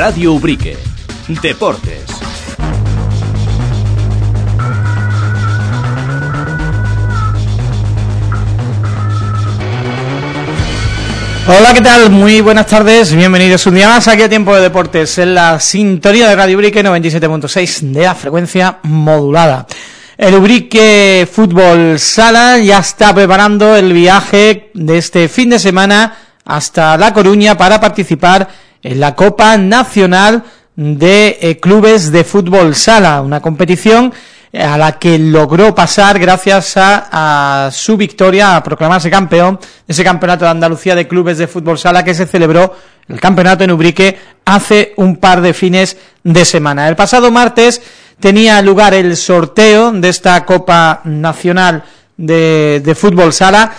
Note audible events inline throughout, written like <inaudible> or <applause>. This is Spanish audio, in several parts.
Radio Ubrique. Deportes. Hola, ¿qué tal? Muy buenas tardes, bienvenidos un día más aquí a Tiempo de Deportes en la sintonía de Radio Ubrique 97.6 de la frecuencia modulada. El Ubrique Fútbol Sala ya está preparando el viaje de este fin de semana hasta La Coruña para participar en la Copa Nacional de eh, Clubes de Fútbol Sala, una competición a la que logró pasar gracias a, su victoria, a proclamarse campeón de ese campeonato de Andalucía de clubes de fútbol sala que se celebró el campeonato en Ubrique hace un par de fines de semana. El pasado martes tenía lugar el sorteo de esta Copa Nacional de Fútbol Sala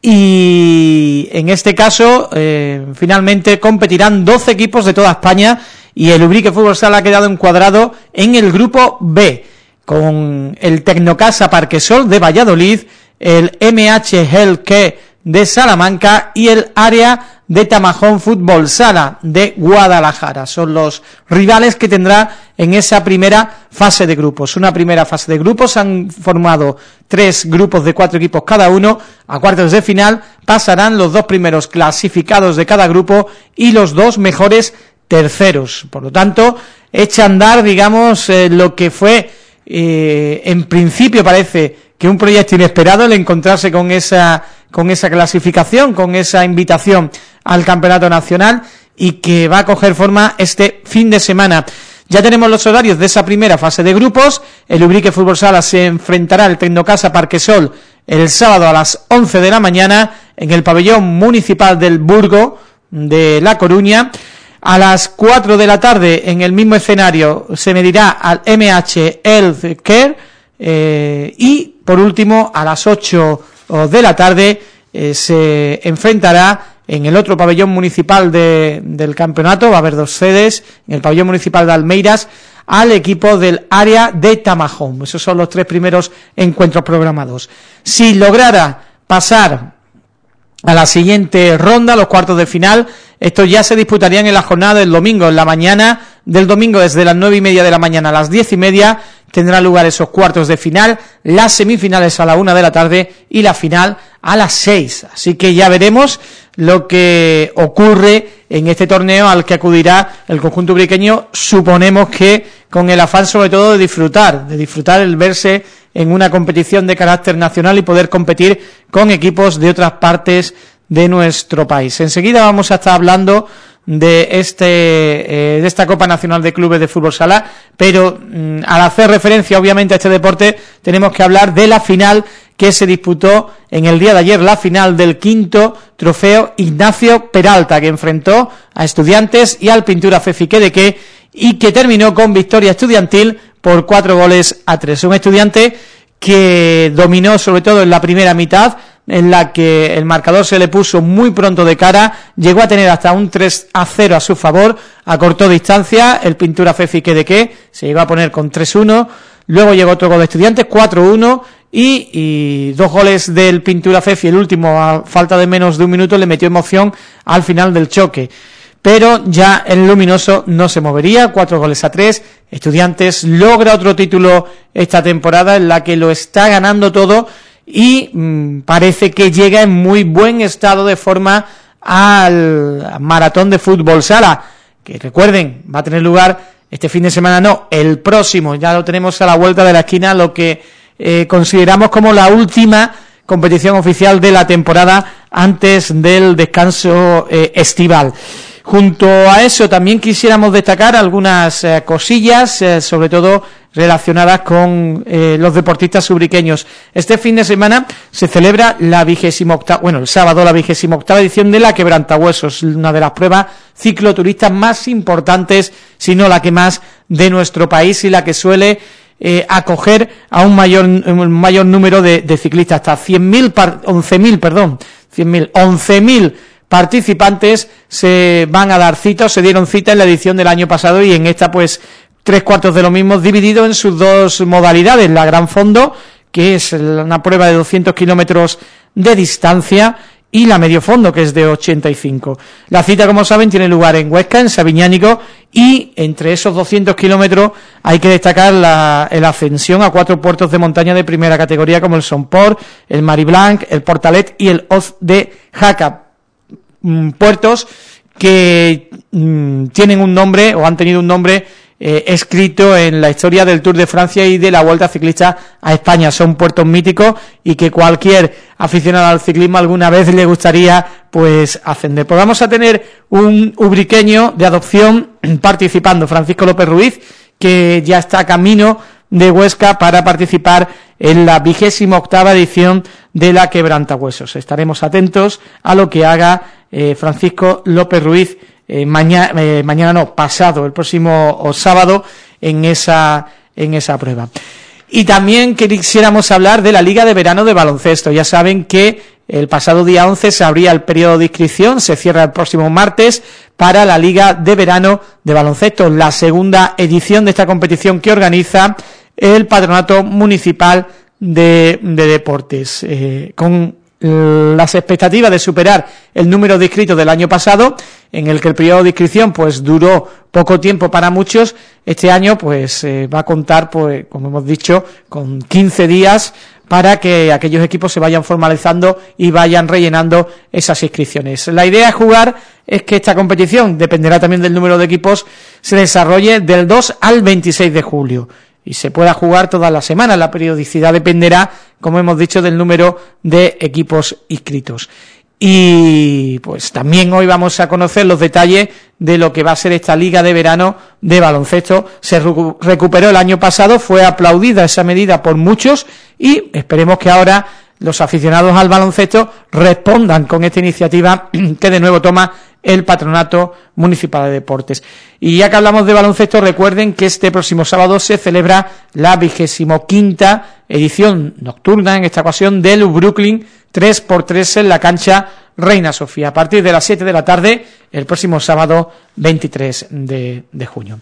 y en este caso eh, finalmente competirán 12 equipos de toda España y el Ubrique Fútbol Sala ha quedado encuadrado en el grupo B con el Tecnocasa Parquesol de Valladolid, el MH Healthcare de Salamanca y el área de Tamajón Fútbol Sala de Guadalajara. Son los rivales que tendrá en esa primera fase de grupos. Una primera fase de grupos, han formado tres grupos de cuatro equipos cada uno. A cuartos de final pasarán los dos primeros clasificados de cada grupo y los dos mejores terceros. Por lo tanto, echa a andar, digamos, eh, lo que fue eh, en principio parece que un proyecto inesperado el encontrarse con esa, con esa clasificación, con esa invitación al Campeonato Nacional y que va a coger forma este fin de semana. Ya tenemos los horarios de esa primera fase de grupos. El Ubrique Fútbol Sala se enfrentará al Tecnocasa Parquesol el sábado a las 11 de la mañana en el pabellón municipal del Burgo de La Coruña. A las 4 de la tarde, en el mismo escenario, se medirá al MH Health Care eh, y, por último, a las 8 de la tarde eh, se enfrentará en el otro pabellón municipal del campeonato, va a haber dos sedes, en el pabellón municipal de Almeiras, al equipo del área de Tamajón. Esos son los tres primeros encuentros programados. Si lograra pasar a la siguiente ronda, los cuartos de final, estos ya se disputarían en la jornada del domingo, en la mañana del domingo desde las nueve y media de la mañana a las diez y media tendrán lugar esos cuartos de final, las semifinales a la una de la tarde y la final a las seis. Así que ya veremos lo que ocurre en este torneo al que acudirá el conjunto ubriqueño, suponemos que con el afán sobre todo de disfrutar, de disfrutar el verse en una competición de carácter nacional y poder competir con equipos de otras partes de nuestro país. Enseguida vamos a estar hablando de este eh, de esta Copa Nacional de Clubes de Fútbol Sala, pero mm, al hacer referencia obviamente a este deporte tenemos que hablar de la final que se disputó en el día de ayer, la final del quinto trofeo Ignacio Peralta, que enfrentó a Estudiantes y al Pintura Fefique de que y que terminó con victoria estudiantil por cuatro goles a tres. Un estudiante que dominó sobre todo en la primera mitad, en la que el marcador se le puso muy pronto de cara, llegó a tener hasta un 3 a 0 a su favor, acortó distancia, el Pintura Fefi que de qué, se llegó a poner con 3-1, luego llegó otro gol de Estudiantes, 4-1, y, y, dos goles del Pintura Fefi, el último a falta de menos de un minuto le metió emoción al final del choque. Pero ya el Luminoso no se movería, cuatro goles a tres, Estudiantes logra otro título esta temporada en la que lo está ganando todo y mm, parece que llega en muy buen estado de forma al maratón de fútbol sala, que recuerden, va a tener lugar este fin de semana, no, el próximo, ya lo tenemos a la vuelta de la esquina, lo que eh, consideramos como la última competición oficial de la temporada antes del descanso eh, estival. Junto a eso también quisiéramos destacar algunas eh, cosillas, eh, sobre todo relacionadas con eh, los deportistas subriqueños. Este fin de semana se celebra la vigésima octava, bueno, el sábado la vigésima edición de la Quebrantahuesos, una de las pruebas cicloturistas más importantes, si no la que más, de nuestro país y la que suele acoger a un mayor, un mayor número de, de ciclistas, hasta 100.000, 11.000, perdón, 100.000, 11.000 participantes se van a dar cita se dieron cita en la edición del año pasado y en esta pues tres cuartos de lo mismo dividido en sus dos modalidades, la Gran Fondo, que es una prueba de 200 kilómetros de distancia y la medio fondo, que es de 85. La cita, como saben, tiene lugar en Huesca, en Sabiñánico, y entre esos 200 kilómetros hay que destacar la, ascensión a cuatro puertos de montaña de primera categoría, como el Sonport, el Mariblanc, el Portalet y el Oz de Jaca. Mm, puertos que mm, tienen un nombre, o han tenido un nombre eh, escrito en la historia del Tour de Francia y de la Vuelta Ciclista a España. Son puertos míticos y que cualquier aficionado al ciclismo alguna vez le gustaría pues ascender. Pues vamos a tener un ubriqueño de adopción <clears throat> participando, Francisco López Ruiz, que ya está camino de Huesca para participar en la vigésima octava edición de la Quebrantahuesos. Estaremos atentos a lo que haga eh, Francisco López Ruiz eh, mañana, eh, mañana no, pasado, el próximo sábado en esa, en esa prueba. Y también quisiéramos hablar de la Liga de Verano de Baloncesto. Ya saben que el pasado día 11 se abría el periodo de inscripción, se cierra el próximo martes para la Liga de Verano de Baloncesto, la segunda edición de esta competición que organiza el Patronato Municipal de, Deportes, eh, con las expectativas de superar el número de inscritos del año pasado, en el que el periodo de inscripción pues duró poco tiempo para muchos, este año pues eh, va a contar, pues como hemos dicho, con 15 días para que aquellos equipos se vayan formalizando y vayan rellenando esas inscripciones. La idea de jugar es que esta competición, dependerá también del número de equipos, se desarrolle del 2 al 26 de julio y se pueda jugar todas las semanas. La periodicidad dependerá, como hemos dicho, del número de equipos inscritos. Y pues también hoy vamos a conocer los detalles de lo que va a ser esta liga de verano de baloncesto. Se recuperó el año pasado, fue aplaudida esa medida por muchos y esperemos que ahora los aficionados al baloncesto respondan con esta iniciativa <clears throat> que de nuevo toma el Patronato Municipal de Deportes. Y ya que hablamos de baloncesto, recuerden que este próximo sábado se celebra la vigésimo quinta edición nocturna, en esta ocasión, del Brooklyn 3x3 en la cancha Reina Sofía, a partir de las 7 de la tarde, el próximo sábado 23 de, de junio.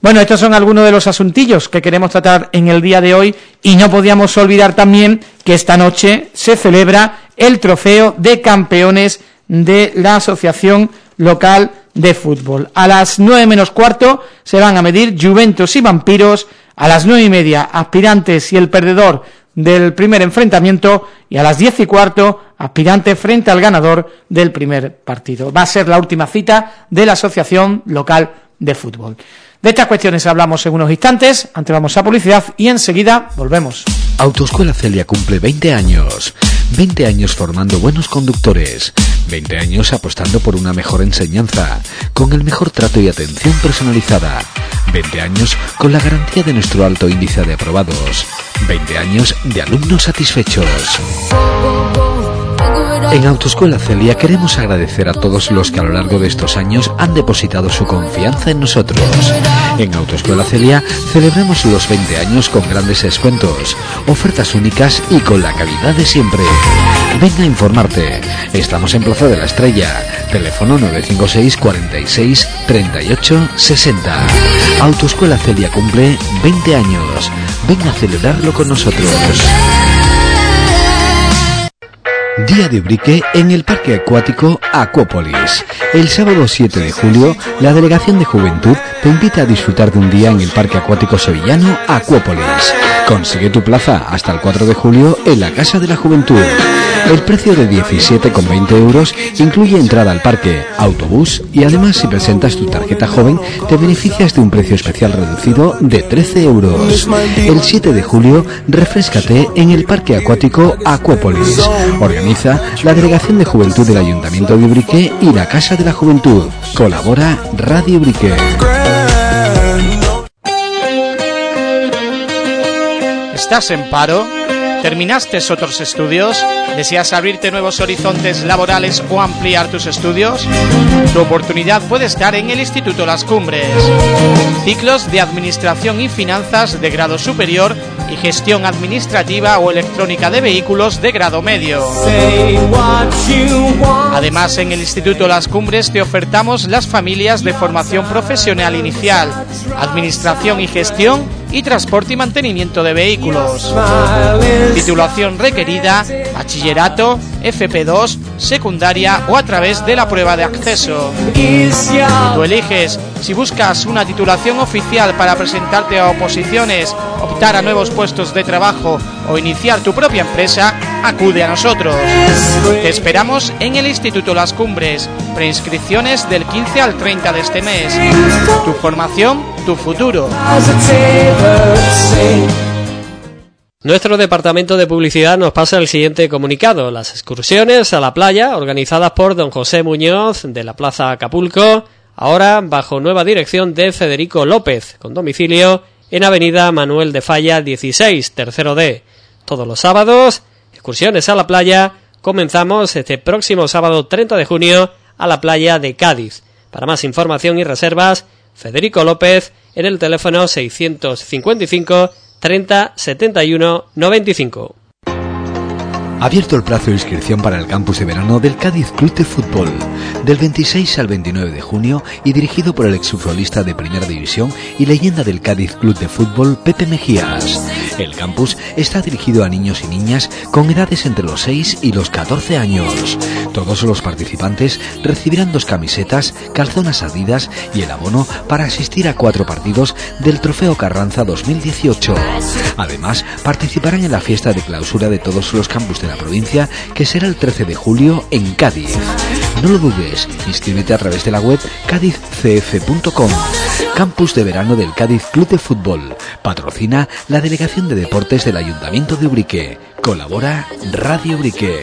Bueno, estos son algunos de los asuntillos que queremos tratar en el día de hoy y no podíamos olvidar también que esta noche se celebra el trofeo de campeones de la Asociación Local de Fútbol. A las nueve menos cuarto se van a medir Juventus y Vampiros, a las nueve y media aspirantes y el perdedor del primer enfrentamiento y a las diez y cuarto aspirante frente al ganador del primer partido. Va a ser la última cita de la Asociación Local de Fútbol. De estas cuestiones hablamos en unos instantes, antes vamos a publicidad y enseguida volvemos. Autoescuela Celia cumple 20 años. 20 años formando buenos conductores. 20 años apostando por una mejor enseñanza, con el mejor trato y atención personalizada. 20 años con la garantía de nuestro alto índice de aprobados. 20 años de alumnos satisfechos. En Autoescuela Celia queremos agradecer a todos los que a lo largo de estos años han depositado su confianza en nosotros. En Autoescuela Celia celebramos los 20 años con grandes descuentos, ofertas únicas y con la calidad de siempre. Venga a informarte. Estamos en Plaza de la Estrella. Teléfono 956 46 38 60. Autoescuela Celia cumple 20 años. Venga a celebrarlo con nosotros. Día de Brique en el Parque Acuático Acuópolis. El sábado 7 de julio, la Delegación de Juventud te invita a disfrutar de un día en el Parque Acuático Sevillano Acuópolis. Consigue tu plaza hasta el 4 de julio en la Casa de la Juventud. El precio de 17,20 euros incluye entrada al parque, autobús y además si presentas tu tarjeta joven te beneficias de un precio especial reducido de 13 euros. El 7 de julio refrescate en el Parque Acuático Acuópolis. Organiza la Delegación de Juventud del Ayuntamiento de Ubrique y la Casa de la Juventud. Colabora Radio Ubrique. ¿Estás en paro? ¿Terminaste otros estudios? ¿Deseas abrirte nuevos horizontes laborales o ampliar tus estudios? Tu oportunidad puede estar en el Instituto Las Cumbres. Ciclos de Administración y Finanzas de grado superior y Gestión Administrativa o Electrónica de Vehículos de grado medio. Además, en el Instituto Las Cumbres te ofertamos las familias de formación profesional inicial, Administración y Gestión y Transporte y Mantenimiento de Vehículos. Titulación requerida, bachillerato, FP2, secundaria o a través de la prueba de acceso. Tú eliges si buscas una titulación oficial para presentarte a oposiciones, optar a nuevos puestos de trabajo o iniciar tu propia empresa, acude a nosotros. Te esperamos en el Instituto Las Cumbres. Preinscripciones del 15 al 30 de este mes. Tu formación, tu futuro. Nuestro departamento de publicidad nos pasa el siguiente comunicado. Las excursiones a la playa, organizadas por don José Muñoz de la Plaza Acapulco, ahora bajo nueva dirección de Federico López, con domicilio en Avenida Manuel de Falla 16, tercero D. Todos los sábados, excursiones a la playa, comenzamos este próximo sábado 30 de junio a la playa de Cádiz. Para más información y reservas, Federico López en el teléfono 655 30 71 95. Abierto el plazo de inscripción para el campus de verano del Cádiz Club de Fútbol, del 26 al 29 de junio y dirigido por el exfutbolista de Primera División y leyenda del Cádiz Club de Fútbol, Pepe Mejías. El campus está dirigido a niños y niñas con edades entre los 6 y los 14 años. Todos los participantes recibirán dos camisetas, calzonas adidas y el abono para asistir a cuatro partidos del Trofeo Carranza 2018. Además, participarán en la fiesta de clausura de todos los campus de la provincia, que será el 13 de julio en Cádiz. No lo dudes, inscríbete a través de la web cádizcf.com. Campus de verano del Cádiz Club de Fútbol. Patrocina la Delegación de Deportes del Ayuntamiento de Ubrique. Colabora Radio Ubrique.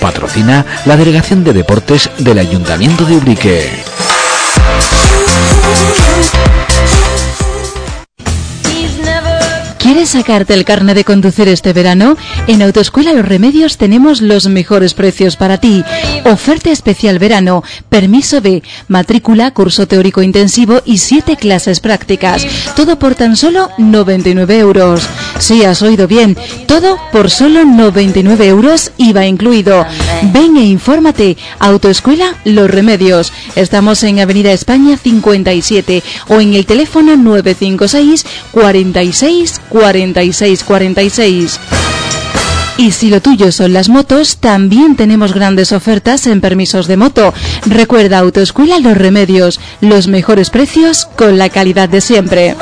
Patrocina la Delegación de Deportes del Ayuntamiento de Ubrique. ¿Quieres sacarte el carne de conducir este verano? En Autoescuela Los Remedios tenemos los mejores precios para ti. Oferta especial verano, permiso B, matrícula, curso teórico intensivo y siete clases prácticas. Todo por tan solo 99 euros. Sí, has oído bien. Todo por solo 99 euros, IVA incluido. Ven e infórmate. Autoescuela Los Remedios. Estamos en Avenida España 57 o en el teléfono 956 46 46 46. Y si lo tuyo son las motos, también tenemos grandes ofertas en permisos de moto. Recuerda Autoescuela Los Remedios, los mejores precios con la calidad de siempre.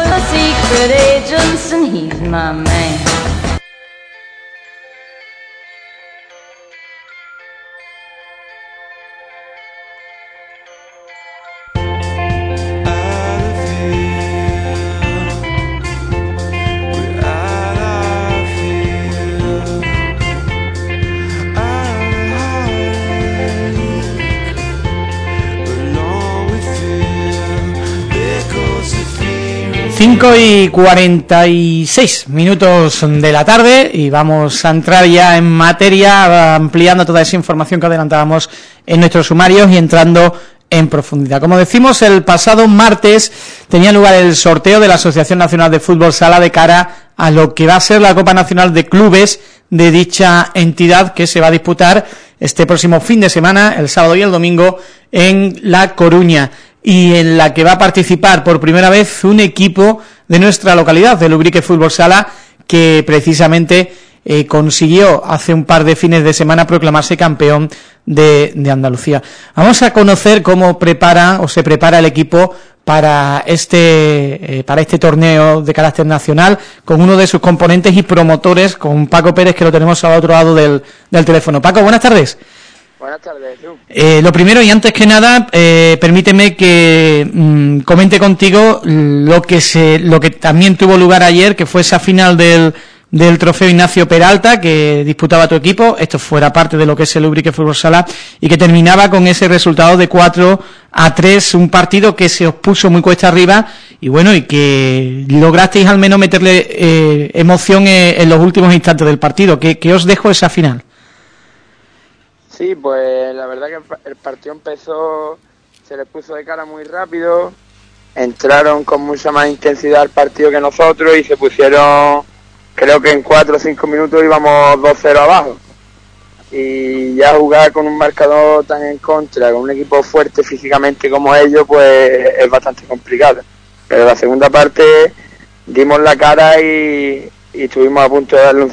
Cinco y 46 minutos de la tarde y vamos a entrar ya en materia ampliando toda esa información que adelantábamos en nuestros sumarios y entrando en profundidad. Como decimos, el pasado martes tenía lugar el sorteo de la Asociación Nacional de Fútbol Sala de cara a lo que va a ser la Copa Nacional de Clubes de dicha entidad que se va a disputar este próximo fin de semana, el sábado y el domingo, en La Coruña y en la que va a participar por primera vez un equipo de nuestra localidad, de Lubrique Fútbol Sala, que precisamente eh, consiguió hace un par de fines de semana proclamarse campeón de, de, Andalucía. Vamos a conocer cómo prepara o se prepara el equipo para este, eh, para este torneo de carácter nacional con uno de sus componentes y promotores, con Paco Pérez, que lo tenemos al otro lado del, del teléfono. Paco, buenas tardes. Buenas tardes, eh, lo primero y antes que nada, eh, permíteme que mm, comente contigo lo que se, lo que también tuvo lugar ayer, que fue esa final del del trofeo Ignacio Peralta que disputaba tu equipo, esto fuera parte de lo que es el Ubrique Fútbol Sala y que terminaba con ese resultado de 4 a 3, un partido que se os puso muy cuesta arriba y bueno, y que lograsteis al menos meterle eh, emoción eh, en los últimos instantes del partido. ¿Qué, os dejo esa final? Sí, pues la verdad que el partido empezó, se les puso de cara muy rápido, entraron con mucha más intensidad al partido que nosotros y se pusieron creo que en 4 o 5 minutos íbamos 2-0 abajo. Y ya jugar con un marcador tan en contra, con un equipo fuerte físicamente como ellos, pues es bastante complicado. Pero la segunda parte dimos la cara y, estuvimos a punto de darle un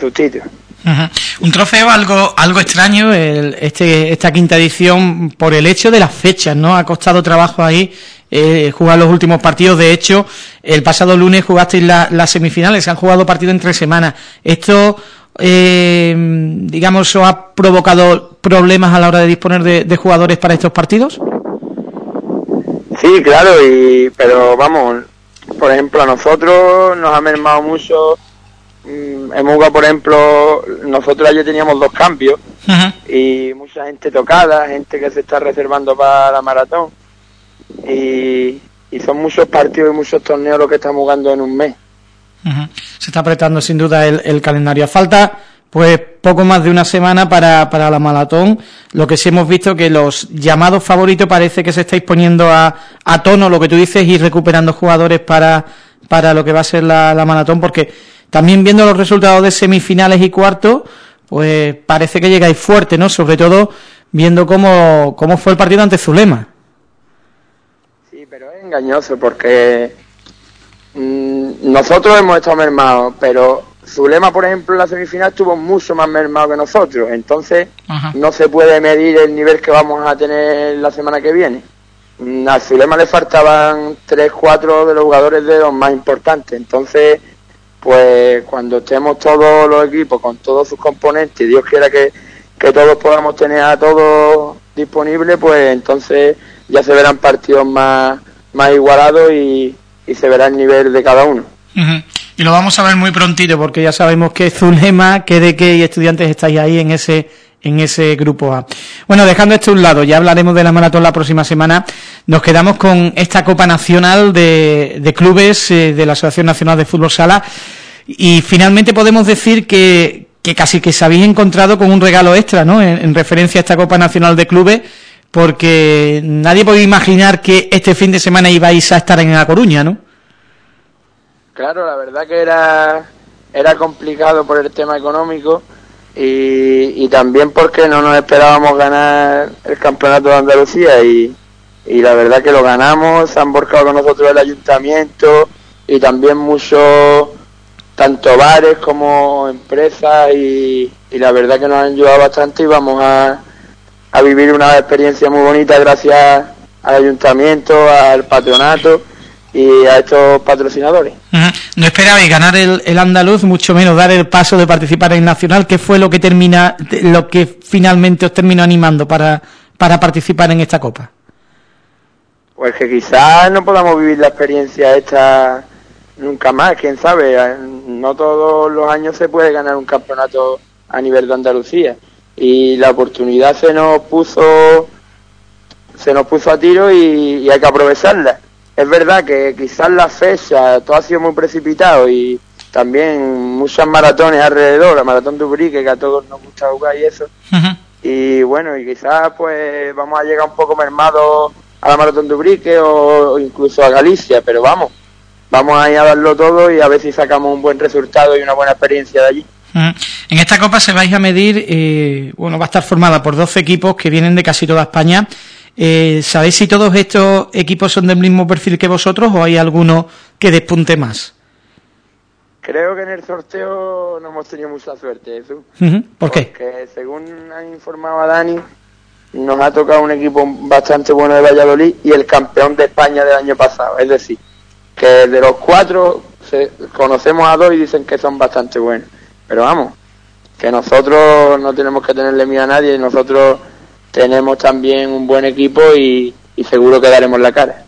Un trofeo algo algo extraño, este esta quinta edición, por el hecho de las fechas, ¿no? Ha costado trabajo ahí eh, jugar los últimos partidos. De hecho, el pasado lunes jugasteis las semifinales, se han jugado partidos en tres semanas. Esto, eh, digamos, ¿os ha provocado problemas a la hora de disponer de, jugadores para estos partidos? Sí, claro, y pero vamos, por ejemplo, a nosotros nos ha mermado mucho. Mm, hemos jugado, por ejemplo, nosotros ayer teníamos dos cambios y mucha gente tocada, gente que se está reservando para la maratón y, son muchos partidos y muchos torneos los que estamos jugando en un mes. Se está apretando sin duda el, calendario. Falta pues poco más de una semana para, para la maratón. Lo que sí hemos visto que los llamados favoritos parece que se estáis poniendo a, a tono, lo que tú dices, y recuperando jugadores para, para lo que va a ser la, la maratón, porque también viendo los resultados de semifinales y cuartos, pues parece que llegáis fuerte, ¿no? Sobre todo viendo cómo, cómo fue el partido ante Zulema pero es engañoso porque mm, nosotros hemos estado mermados, pero Zulema, por ejemplo, en la semifinal estuvo mucho más mermado que nosotros, entonces no se puede medir el nivel que vamos a tener la semana que viene. Mm, a Zulema le faltaban 3, 4 de los jugadores de los más importantes, entonces, pues cuando estemos todos los equipos con todos sus componentes, Dios quiera que, que todos podamos tener a todos disponibles, pues entonces ya se verán partidos más, más igualados y, se verá el nivel de cada uno. Y lo vamos a ver muy prontito porque ya sabemos que Zulema, que de qué y estudiantes estáis ahí en ese en ese grupo A. Bueno, dejando esto a un lado, ya hablaremos de la maratón la próxima semana, nos quedamos con esta Copa Nacional de, de Clubes eh, de la Asociación Nacional de Fútbol Sala y finalmente podemos decir que, casi que se habéis encontrado con un regalo extra, ¿no?, en referencia a esta Copa Nacional de Clubes porque nadie podía imaginar que este fin de semana ibais a estar en La Coruña, ¿no? Claro, la verdad que era, era complicado por el tema económico y, también porque no nos esperábamos ganar el campeonato de Andalucía y, la verdad que lo ganamos, se han borcado con nosotros el ayuntamiento y también muchos, tanto bares como empresas y, y la verdad que nos han ayudado bastante y vamos a a vivir una experiencia muy bonita gracias al ayuntamiento, al patronato y a estos patrocinadores. No esperabais ganar el, andaluz, mucho menos dar el paso de participar en nacional. ¿Qué fue lo que termina, lo que finalmente os terminó animando para, para participar en esta copa? Pues que quizás no podamos vivir la experiencia esta nunca más, quién sabe. No todos los años se puede ganar un campeonato a nivel de Andalucía y la oportunidad se nos puso se nos puso a tiro y, hay que aprovecharla. Es verdad que quizás la fecha, todo ha sido muy precipitado y también muchas maratones alrededor, la maratón de que a todos nos gusta jugar y eso. Y bueno, y quizás pues vamos a llegar un poco mermados a la maratón de o, incluso a Galicia, pero vamos, vamos a ir a darlo todo y a ver si sacamos un buen resultado y una buena experiencia de allí. En esta copa se vais a medir, eh, bueno, va a estar formada por 12 equipos que vienen de casi toda España. Eh, ¿Sabéis si todos estos equipos son del mismo perfil que vosotros o hay alguno que despunte más? Creo que en el sorteo no hemos tenido mucha suerte, eso. ¿Por qué? Porque según ha informado a Dani, nos ha tocado un equipo bastante bueno de Valladolid y el campeón de España del año pasado. Es decir, que de los cuatro conocemos a dos y dicen que son bastante buenos. Pero vamos, que nosotros no tenemos que tenerle miedo a nadie, nosotros tenemos también un buen equipo y, seguro que daremos la cara.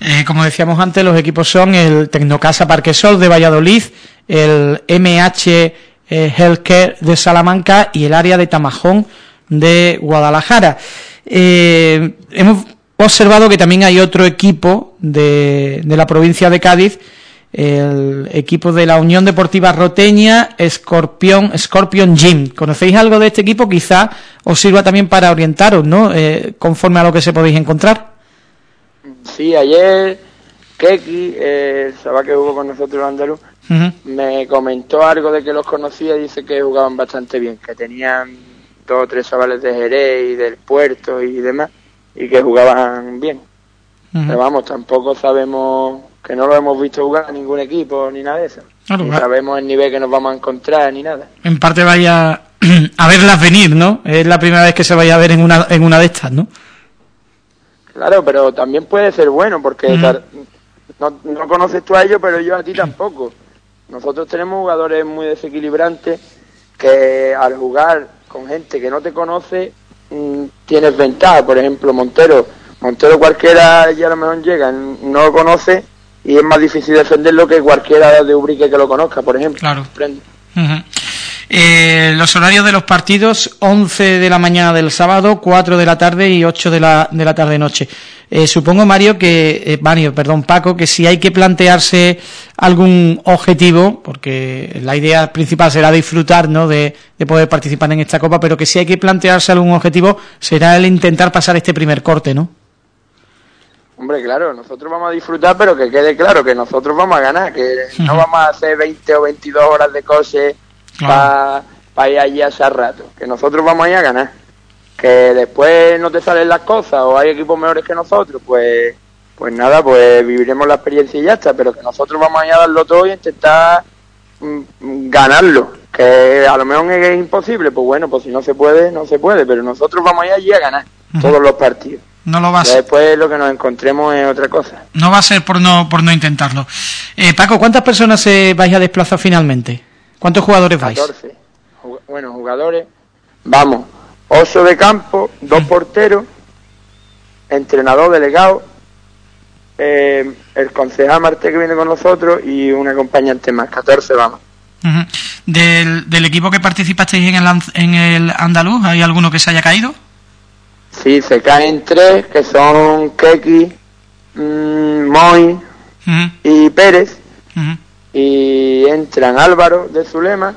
Eh, como decíamos antes, los equipos son el Tecnocasa Parque Sol de Valladolid, el MH Healthcare de Salamanca y el área de Tamajón de Guadalajara. hemos observado que también hay otro equipo de, de la provincia de Cádiz el equipo de la Unión Deportiva Roteña, Scorpion, Scorpion Gym. ¿Conocéis algo de este equipo? Quizá os sirva también para orientaros, ¿no? Eh, conforme a lo que se podéis encontrar. Sí, ayer Keki, el chaval que jugó con nosotros andaluz, me comentó algo de que los conocía y dice que jugaban bastante bien, que tenían dos o tres chavales de Jerez y del puerto y demás, y que jugaban bien. Pero vamos, tampoco sabemos que no lo hemos visto jugar a ningún equipo ni nada de eso. ni sabemos el nivel que nos vamos a encontrar ni nada. En parte vaya <clears throat> a verlas venir, ¿no? Es la primera vez que se vaya a ver en una, en una de estas, ¿no? Claro, pero también puede ser bueno porque no, no conoces tú a ellos, pero yo a ti tampoco. Nosotros tenemos jugadores muy desequilibrantes que al jugar con gente que no te conoce tienes ventaja. Por ejemplo, Montero. Montero cualquiera ya a lo mejor llega, no lo conoce y es más difícil defenderlo que cualquiera de Ubrique que lo conozca, por ejemplo. Claro. Eh, los horarios de los partidos, 11 de la mañana del sábado, 4 de la tarde y 8 de la, de la tarde-noche. Eh, supongo, Mario, que, eh, Mario, perdón, Paco, que si hay que plantearse algún objetivo, porque la idea principal será disfrutar, ¿no?, de, de poder participar en esta Copa, pero que si hay que plantearse algún objetivo, será el intentar pasar este primer corte, ¿no? Hombre, claro, nosotros vamos a disfrutar, pero que quede claro que nosotros vamos a ganar, que no vamos a hacer 20 o 22 horas de coche para ir allí a ese rato, que nosotros vamos a ir a ganar. Que después no te salen las cosas o hay equipos mejores que nosotros, pues pues nada, pues viviremos la experiencia y ya está, pero que nosotros vamos a ir a darlo todo y intentar mm, ganarlo, que a lo mejor es imposible, pues bueno, pues si no se puede, no se puede, pero nosotros vamos a ir allí a ganar todos los partidos. No lo va a ser. Después lo que nos encontremos es otra cosa. No va a ser por no por no intentarlo. Eh, Paco, ¿cuántas personas se vais a desplazar finalmente? ¿Cuántos jugadores vais? 14. Bueno, jugadores. Vamos. Oso de campo, dos porteros, entrenador, delegado, eh, el concejal Marte que viene con nosotros y un acompañante más. 14 vamos. del, del equipo que participasteis en el, en el andaluz, ¿hay alguno que se haya caído? Sí, se caen tres, que son Keki, mmm, Moy y Pérez. Y entran Álvaro de Zulema,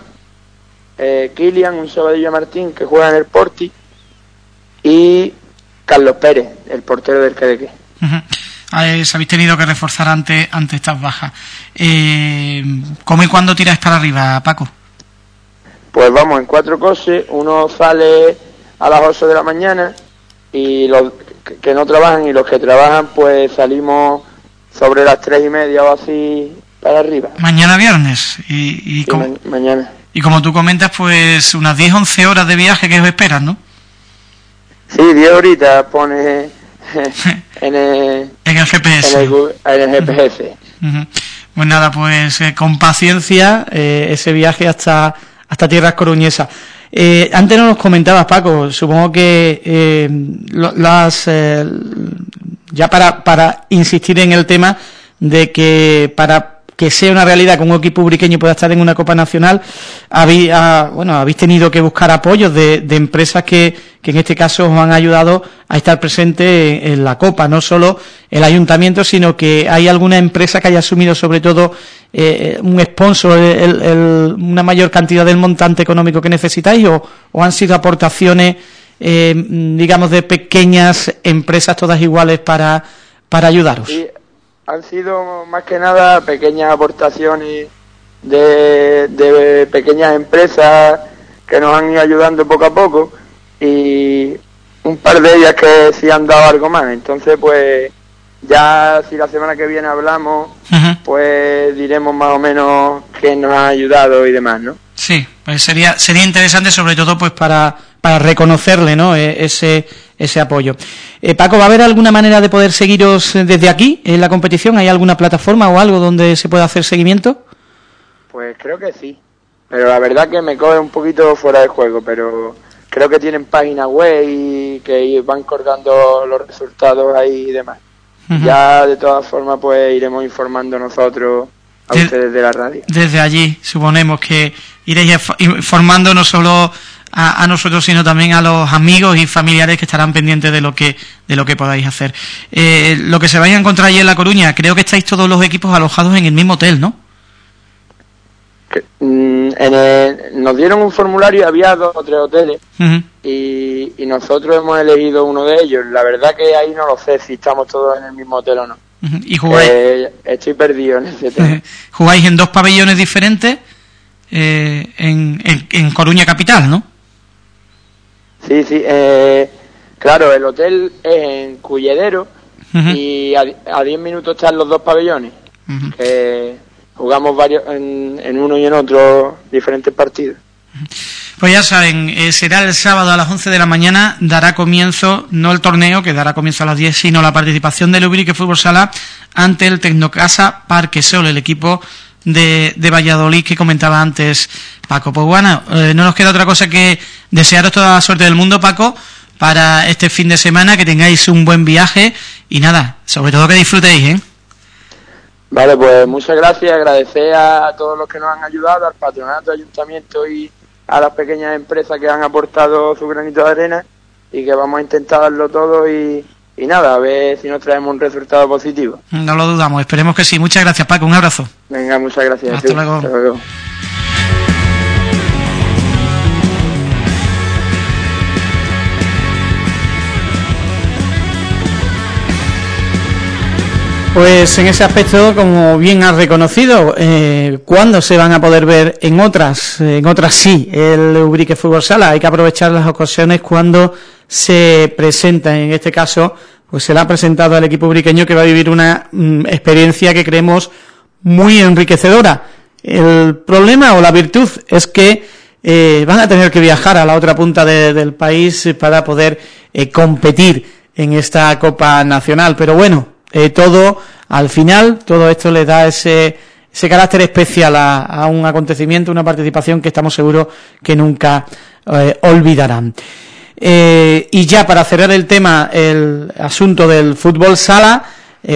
eh, Kilian, un Sabadillo Martín que juega en el Porti, y Carlos Pérez, el portero del Quedeque. Se habéis tenido que reforzar ante, ante estas bajas. Eh, ¿Cómo y cuándo tiráis para arriba, Paco? Pues vamos, en cuatro cosas. Uno sale a las 8 de la mañana y los que no trabajan y los que trabajan pues salimos sobre las tres y media o así para arriba. Mañana viernes y, y como, mañana. Y como tú comentas pues unas 10, 11 horas de viaje que os esperan, ¿no? Sí, 10 horitas pone <laughs> en el, en el GPS. En el, GPS. Pues nada, pues eh, con paciencia eh, ese viaje hasta, hasta tierras coruñesas. Eh, antes no nos comentabas, Paco, supongo que eh, las ya para, para insistir en el tema de que para que sea una realidad que un equipo ubriqueño pueda estar en una Copa Nacional, habéis, ah, bueno, habéis tenido que buscar apoyos de, de empresas que, que, en este caso os han ayudado a estar presente en, la Copa, no solo el ayuntamiento, sino que hay alguna empresa que haya asumido sobre todo eh, un sponsor, una mayor cantidad del montante económico que necesitáis, o, o han sido aportaciones, eh, digamos, de pequeñas empresas todas iguales para, para ayudaros han sido más que nada pequeñas aportaciones de, de pequeñas empresas que nos han ido ayudando poco a poco y un par de ellas que sí han dado algo más. Entonces, pues ya si la semana que viene hablamos, pues diremos más o menos quién nos ha ayudado y demás, ¿no? Sí, pues sería sería interesante sobre todo pues para, para reconocerle, ¿no? E, ese ese apoyo. Eh, Paco, ¿va a haber alguna manera de poder seguiros desde aquí en la competición? ¿Hay alguna plataforma o algo donde se pueda hacer seguimiento? Pues creo que sí, pero la verdad que me coge un poquito fuera de juego, pero creo que tienen página web y que van colgando los resultados ahí y demás. Ya de todas formas pues iremos informando nosotros a ustedes de la radio. Desde allí, suponemos que iréis informando no solo a, nosotros, sino también a los amigos y familiares que estarán pendientes de lo que de lo que podáis hacer. Eh, lo que se vaya a encontrar allí en La Coruña, creo que estáis todos los equipos alojados en el mismo hotel, ¿no? Mm, nos dieron un formulario y había dos o tres hoteles y, nosotros hemos elegido uno de ellos. La verdad que ahí no lo sé si estamos todos en el mismo hotel o no. ¿Y jugáis? Eh, estoy perdido en ese tema. <laughs> ¿Jugáis en dos pabellones diferentes eh, en, en, Coruña Capital, no? Sí, sí. Eh, claro, el hotel es en Culledero y a 10 minutos están los dos pabellones. jugamos varios en, en uno y en otro diferentes partidos. Pues ya saben, eh, será el sábado a las 11 de la mañana, dará comienzo, no el torneo, que dará comienzo a las 10, sino la participación del Ubrique Fútbol Sala ante el Tecnocasa Parque Sol, el equipo de, de Valladolid que comentaba antes Paco. Pues bueno, eh, no nos queda otra cosa que desearos toda la suerte del mundo, Paco, para este fin de semana, que tengáis un buen viaje y nada, sobre todo que disfrutéis, ¿eh? Vale, pues muchas gracias, agradecer a todos los que nos han ayudado, al patronato, ayuntamiento y a las pequeñas empresas que han aportado su granito de arena y que vamos a intentar darlo todo y, nada, a ver si nos traemos un resultado positivo. No lo dudamos, esperemos que sí. Muchas gracias, Paco. Un abrazo. Venga, muchas gracias. Hasta luego. Pues en ese aspecto, como bien has reconocido, eh, ¿cuándo se van a poder ver en otras? En otras sí, el Ubrique Fútbol Sala. Hay que aprovechar las ocasiones cuando se presenta. En este caso, pues se le ha presentado al equipo ubriqueño que va a vivir una mm, experiencia que creemos muy enriquecedora. El problema o la virtud es que eh, van a tener que viajar a la otra punta del país para poder eh, competir en esta Copa Nacional. Pero bueno, eh, todo, al final, todo esto le da ese, ese carácter especial a, un acontecimiento, una participación que estamos seguros que nunca eh, olvidarán. Eh, y ya para cerrar el tema, el asunto del fútbol sala,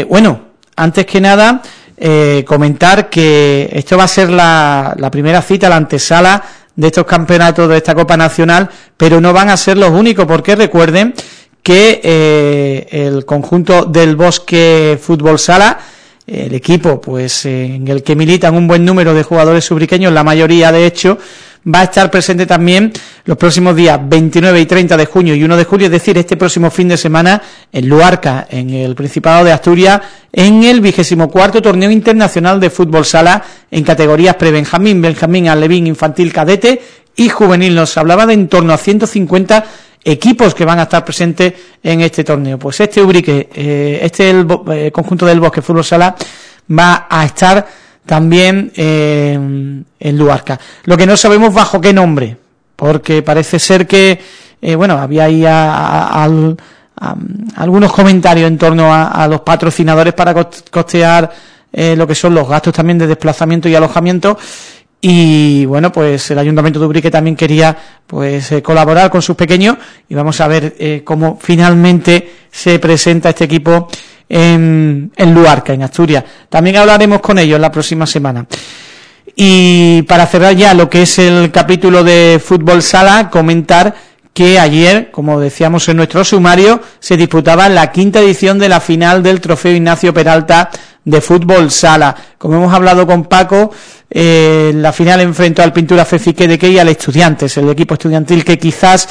bueno, antes que nada, comentar que esto va a ser la, la primera cita, la antesala de estos campeonatos de esta Copa Nacional, pero no van a ser los únicos, porque recuerden que eh, el conjunto del Bosque Fútbol Sala, el equipo pues en el que militan un buen número de jugadores subriqueños, la mayoría de hecho, va a estar presente también los próximos días 29 y 30 de junio y 1 de julio, es decir, este próximo fin de semana en Luarca, en el Principado de Asturias, en el vigésimo cuarto torneo internacional de fútbol sala en categorías pre-Benjamín, Benjamín, Alevín, Infantil, Cadete y Juvenil. Nos hablaba de en torno a 150 equipos que van a estar presentes en este torneo. Pues este Ubrique, eh, este el eh, conjunto del Bosque Fútbol Sala va a estar también eh, en Luarca. Lo que no sabemos bajo qué nombre, porque parece ser que, bueno, había ahí algunos comentarios en torno a, los patrocinadores para costear lo que son los gastos también de desplazamiento y alojamiento y bueno pues el Ayuntamiento de Ubrique también quería pues eh, colaborar con sus pequeños y vamos a ver eh, cómo finalmente se presenta este equipo en, en Luarca, en Asturias. También hablaremos con ellos la próxima semana. Y para cerrar ya lo que es el capítulo de Fútbol Sala, comentar que ayer, como decíamos en nuestro sumario, se disputaba la quinta edición de la final del Trofeo Ignacio Peralta de Fútbol Sala. Como hemos hablado con Paco, eh, la final enfrentó al Pintura Fefique de que y al Estudiantes, el equipo estudiantil que quizás,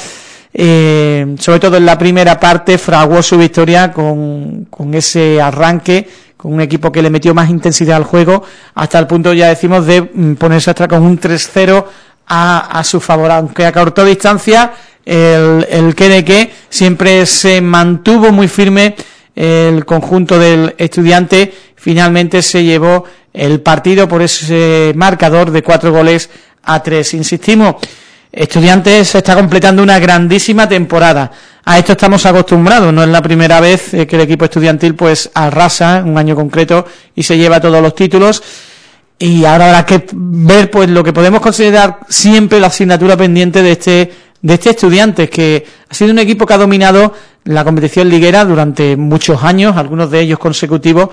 eh, sobre todo en la primera parte, fraguó su victoria con, con ese arranque con un equipo que le metió más intensidad al juego, hasta el punto, ya decimos, de mm, ponerse atrás con un 3-0 a, a su favor, aunque a corta distancia el, el que de que siempre se mantuvo muy firme el conjunto del estudiante, finalmente se llevó el partido por ese marcador de cuatro goles a tres. Insistimos, Estudiantes está completando una grandísima temporada. A esto estamos acostumbrados, no es la primera vez eh, que el equipo estudiantil pues arrasa un año concreto y se lleva todos los títulos. Y ahora habrá que ver pues lo que podemos considerar siempre la asignatura pendiente de este de este Estudiantes, que ha sido un equipo que ha dominado la competición liguera durante muchos años, algunos de ellos consecutivos,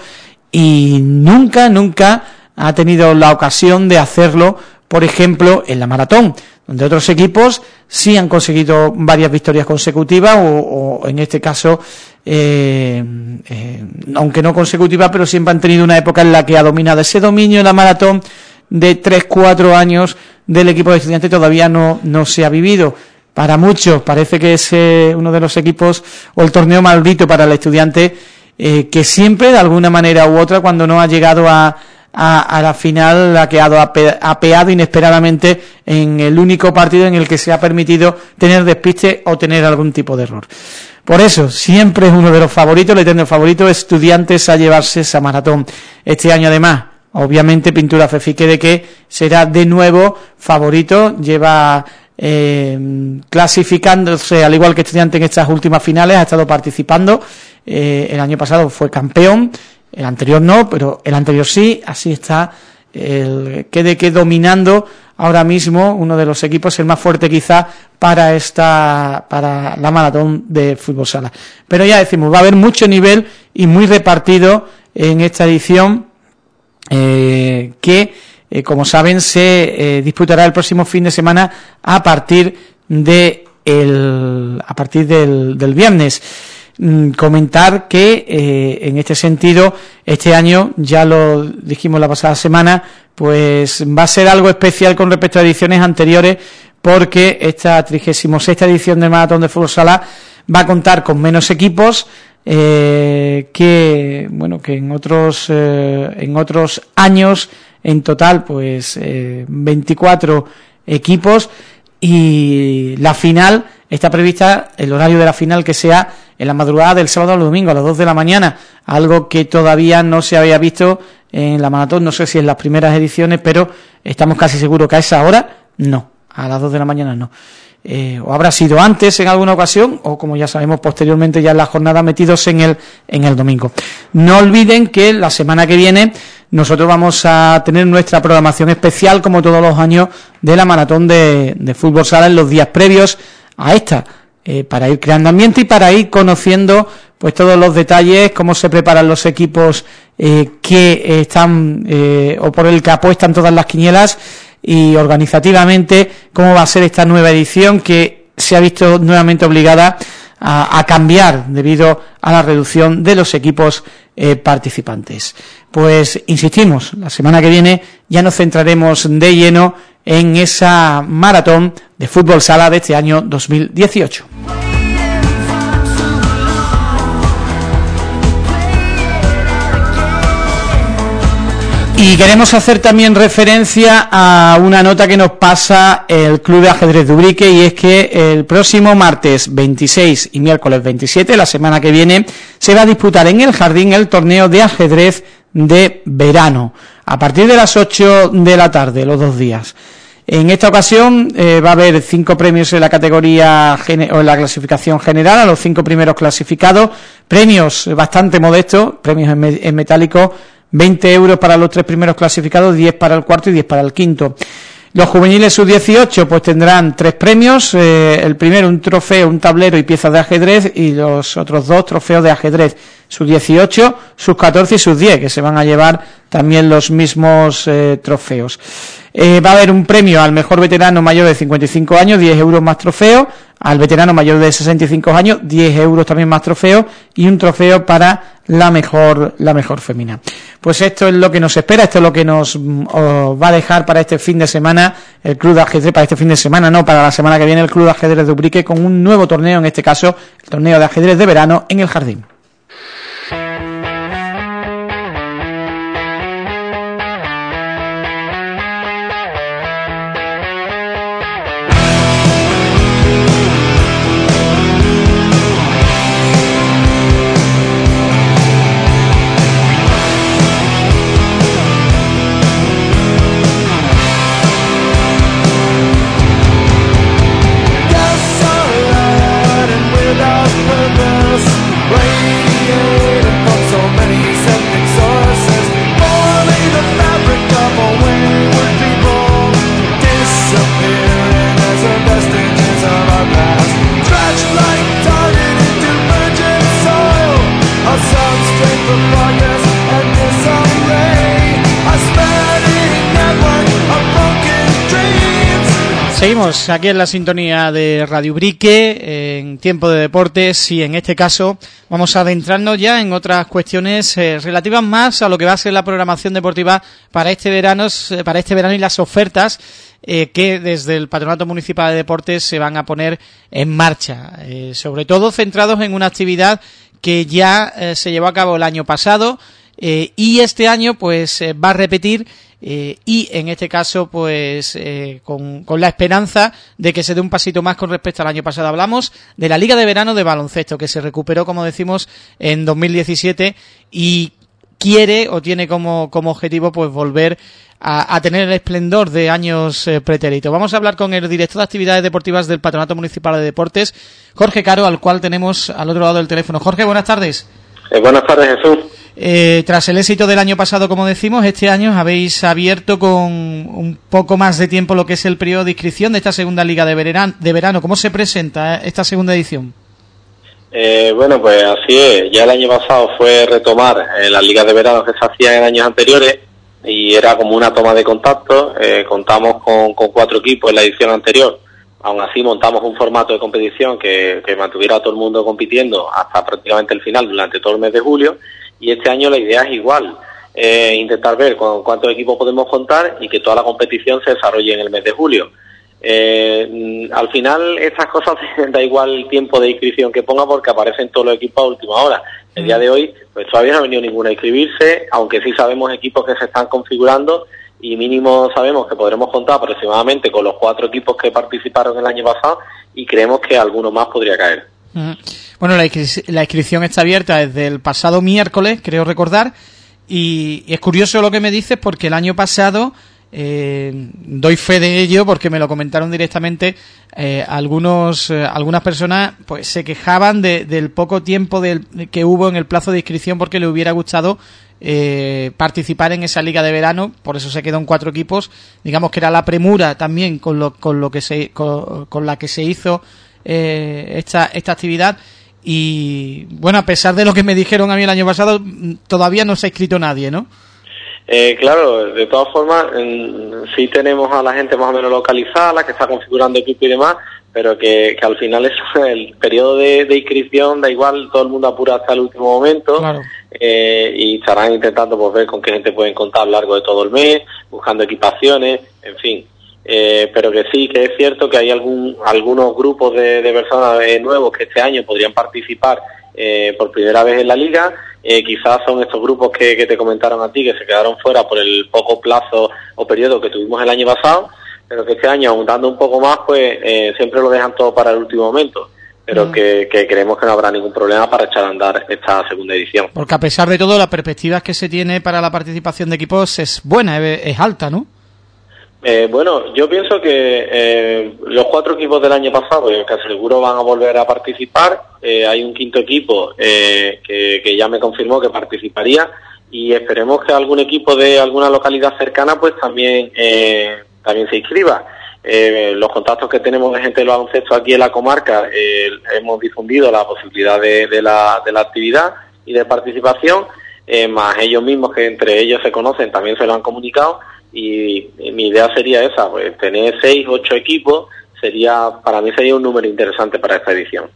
y nunca, nunca ha tenido la ocasión de hacerlo, por ejemplo, en la maratón, donde otros equipos sí han conseguido varias victorias consecutivas o, en este caso, eh, eh, aunque no consecutivas, pero siempre han tenido una época en la que ha dominado ese dominio en la maratón de 3-4 años del equipo de estudiantes todavía no, no se ha vivido. Para muchos parece que es eh, uno de los equipos o el torneo maldito para el estudiante eh, que siempre de alguna manera u otra cuando no ha llegado a, a, la final ha quedado apeado inesperadamente en el único partido en el que se ha permitido tener despiste o tener algún tipo de error. Por eso, siempre es uno de los favoritos, le tengo favorito, estudiantes a llevarse esa maratón. Este año además, obviamente Pintura Fefique de que será de nuevo favorito, lleva eh, clasificándose al igual que estudiante en estas últimas finales, ha estado participando, eh, el año pasado fue campeón, el anterior no, pero el anterior sí, así está el quede que dominando ahora mismo. Uno de los equipos el más fuerte quizá para esta para la maratón de fútbol sala. Pero ya decimos, va a haber mucho nivel y muy repartido en esta edición eh, que eh, como saben, se eh, disputará el próximo fin de semana a partir de el, a partir del, viernes. Mm, comentar que eh, en este sentido, este año, ya lo dijimos la pasada semana, pues va a ser algo especial con respecto a ediciones anteriores, porque esta 36 edición del Maratón de Fútbol Sala va a contar con menos equipos, que bueno que en otros en otros años en total pues eh, 24 equipos y la final está prevista el horario de la final que sea en la madrugada del sábado al domingo a las 2 de la mañana algo que todavía no se había visto en la maratón no sé si en las primeras ediciones pero estamos casi seguros que a esa hora no a las 2 de la mañana no eh, o habrá sido antes en alguna ocasión o como ya sabemos posteriormente ya en la jornada metidos en el en el domingo. No olviden que la semana que viene nosotros vamos a tener nuestra programación especial como todos los años de la maratón de, de fútbol sala en los días previos a esta eh, para ir creando ambiente y para ir conociendo pues todos los detalles, cómo se preparan los equipos eh, que están eh, o por el que apuestan todas las quinielas y organizativamente cómo va a ser esta nueva edición que se ha visto nuevamente obligada a, a cambiar debido a la reducción de los equipos eh, participantes. Pues insistimos, la semana que viene ya nos centraremos de lleno en esa maratón de fútbol sala de este año 2018. Y queremos hacer también referencia a una nota que nos pasa el Club de Ajedrez de Ubrique y es que el próximo martes 26 y miércoles 27, la semana que viene, se va a disputar en el Jardín el torneo de ajedrez de verano, a partir de las 8 de la tarde, los dos días. En esta ocasión eh, va a haber cinco premios en la categoría o en la clasificación general, a los cinco primeros clasificados, premios bastante modestos, premios en, en metálico, 20 euros para los tres primeros clasificados, 10 para el cuarto y 10 para el quinto. Los juveniles sub-18 pues tendrán tres premios, eh, el primero un trofeo, un tablero y piezas de ajedrez y los otros dos trofeos de ajedrez, sub-18, sub-14 y sub-10, que se van a llevar también los mismos eh, trofeos. Eh, va a haber un premio al mejor veterano mayor de 55 años, 10 euros más trofeo, al veterano mayor de 65 años, 10 euros también más trofeo y un trofeo para la mejor la mejor femina. Pues esto es lo que nos espera, esto es lo que nos mm, va a dejar para este fin de semana el Club de Ajedrez, para este fin de semana, no, para la semana que viene el Club de Ajedrez de Ubrique con un nuevo torneo, en este caso el torneo de ajedrez de verano en el Jardín. Seguimos aquí en la sintonía de Radio Brique, en tiempo de deportes y en este caso vamos a adentrarnos ya en otras cuestiones eh, relativas más a lo que va a ser la programación deportiva para este verano, eh, para este verano y las ofertas eh, que desde el Patronato Municipal de Deportes se van a poner en marcha, sobre todo centrados en una actividad que ya se llevó a cabo el año pasado y este año pues va a repetir eh, y en este caso pues eh, con, la esperanza de que se dé un pasito más con respecto al año pasado. Hablamos de la Liga de Verano de Baloncesto que se recuperó como decimos en 2017 y quiere o tiene como, como objetivo pues volver a, tener el esplendor de años eh. Vamos a hablar con el director de actividades deportivas del Patronato Municipal de Deportes, Jorge Caro, al cual tenemos al otro lado del teléfono. Jorge, buenas tardes. Buenas tardes, Jesús. Eh, tras el éxito del año pasado, como decimos, este año habéis abierto con un poco más de tiempo lo que es el periodo de inscripción de esta segunda liga de verano. De verano. ¿Cómo se presenta esta segunda edición? Eh, bueno, pues así es. Ya el año pasado fue retomar eh, las ligas de verano que se hacían en años anteriores y era como una toma de contacto. contamos con, cuatro equipos en la edición anterior. Aún así montamos un formato de competición que, que mantuviera a todo el mundo compitiendo hasta prácticamente el final durante todo el mes de julio y este año la idea es igual, eh, intentar ver con cuántos equipos podemos contar y que toda la competición se desarrolle en el mes de julio. Eh, al final estas cosas <laughs> da igual el tiempo de inscripción que ponga porque aparecen todos los equipos a última hora. El día de hoy pues todavía no ha venido ninguno a inscribirse, aunque sí sabemos equipos que se están configurando y mínimo sabemos que podremos contar aproximadamente con los cuatro equipos que participaron el año pasado y creemos que alguno más podría caer. Bueno, la, inscripción está abierta desde el pasado miércoles, creo recordar, y, es curioso lo que me dices porque el año pasado, eh, doy fe de ello porque me lo comentaron directamente, eh, algunos eh, algunas personas pues se quejaban del poco tiempo que hubo en el plazo de inscripción porque le hubiera gustado participar en esa liga de verano, por eso se quedó en cuatro equipos, digamos que era la premura también con lo, con lo que se, con la que se hizo esta, esta actividad. Y bueno, a pesar de lo que me dijeron a mí el año pasado, todavía no se ha inscrito nadie, ¿no? Eh, claro, de todas formas, sí tenemos a la gente más o menos localizada, la que está configurando equipo y demás, pero que, al final es <laughs> el periodo de, inscripción, da igual, todo el mundo apura hasta el último momento eh, y estarán intentando pues, ver con qué gente pueden contar a lo largo de todo el mes, buscando equipaciones, en fin. Eh, pero que sí, que es cierto que hay algún, algunos grupos de, personas eh, nuevos que este año podrían participar eh, por primera vez en la liga. Quizás son estos grupos que, te comentaron a ti, que se quedaron fuera por el poco plazo o periodo que tuvimos el año pasado, pero que este año, aún dando un poco más, pues siempre lo dejan todo para el último momento pero mm. que, que, creemos que no habrá ningún problema para echar a andar esta segunda edición. Porque a pesar de todo, la perspectiva que se tiene para la participación de equipos es buena, es alta, ¿no? Eh, bueno, yo pienso que eh, los cuatro equipos del año pasado, que seguro van a volver a participar, eh, hay un quinto equipo que, ya me confirmó que participaría y esperemos que algún equipo de alguna localidad cercana pues también también se inscriba. los contactos que tenemos de gente de los baloncesto aquí en la comarca hemos difundido la posibilidad de, de, la, de la actividad y de participación, más ellos mismos que entre ellos se conocen también se lo han comunicado y, mi idea sería esa, pues tener seis, ocho equipos sería, para mí sería un número interesante para esta edición.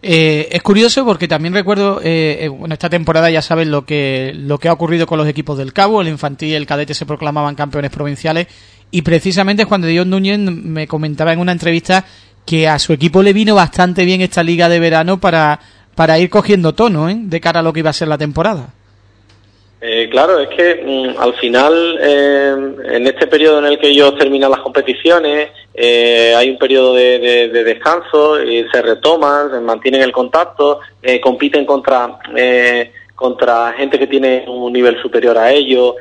Eh, es curioso porque también recuerdo, eh, eh, bueno, esta temporada ya saben lo que, lo que ha ocurrido con los equipos del Cabo, el infantil y el cadete se proclamaban campeones provinciales y precisamente cuando Dios Núñez me comentaba en una entrevista que a su equipo le vino bastante bien esta liga de verano para, para ir cogiendo tono de cara a lo que iba a ser la temporada. Eh, claro, es que mm, al final, eh, en este periodo en el que ellos terminan las competiciones, eh, hay un periodo de, descanso, y se retoman, mantienen el contacto, compiten contra, contra gente que tiene un nivel superior a ellos,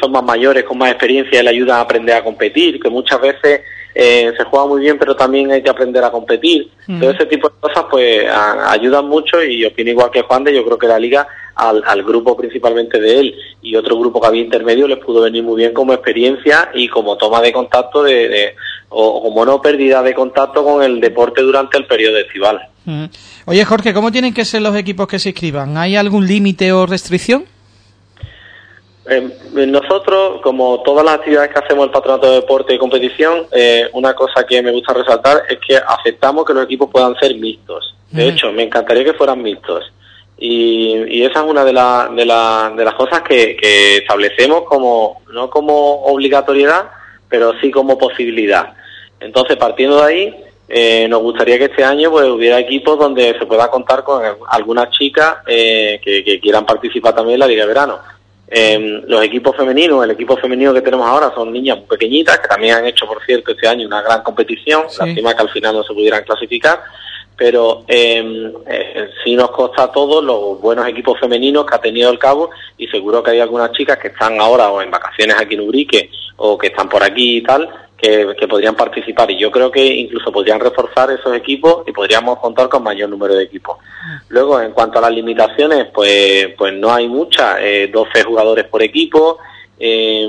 son más mayores, con más experiencia y le ayudan a aprender a competir, que muchas veces se juega muy bien, pero también hay que aprender a competir. Todo ese tipo de cosas pues ayudan mucho y opino igual que Juan de, yo creo que la liga al, al, grupo principalmente de él y otro grupo que había intermedio les pudo venir muy bien como experiencia y como toma de contacto de, o como no pérdida de contacto con el deporte durante el periodo estival. Oye Jorge, ¿cómo tienen que ser los equipos que se inscriban? ¿Hay algún límite o restricción? Eh, nosotros, como todas las actividades que hacemos el Patronato de Deporte y Competición, eh, una cosa que me gusta resaltar es que aceptamos que los equipos puedan ser mixtos. De hecho, me encantaría que fueran mixtos. Y, esa es una de, de, de las cosas que, establecemos como, no como obligatoriedad, pero sí como posibilidad. Entonces, partiendo de ahí, eh, nos gustaría que este año pues hubiera equipos donde se pueda contar con algunas chicas que, que, quieran participar también en la Liga de Verano. Eh, los equipos femeninos, el equipo femenino que tenemos ahora son niñas muy pequeñitas, que también han hecho, por cierto, este año una gran competición, la lástima que al final no se pudieran clasificar, pero em, eh, sí nos consta a todos los buenos equipos femeninos que ha tenido el Cabo y seguro que hay algunas chicas que están ahora o en vacaciones aquí en Ubrique o que están por aquí y tal, que, podrían participar. Y yo creo que incluso podrían reforzar esos equipos y podríamos contar con mayor número de equipos. Luego, en cuanto a las limitaciones, pues, pues no hay muchas, eh, 12 jugadores por equipo, eh,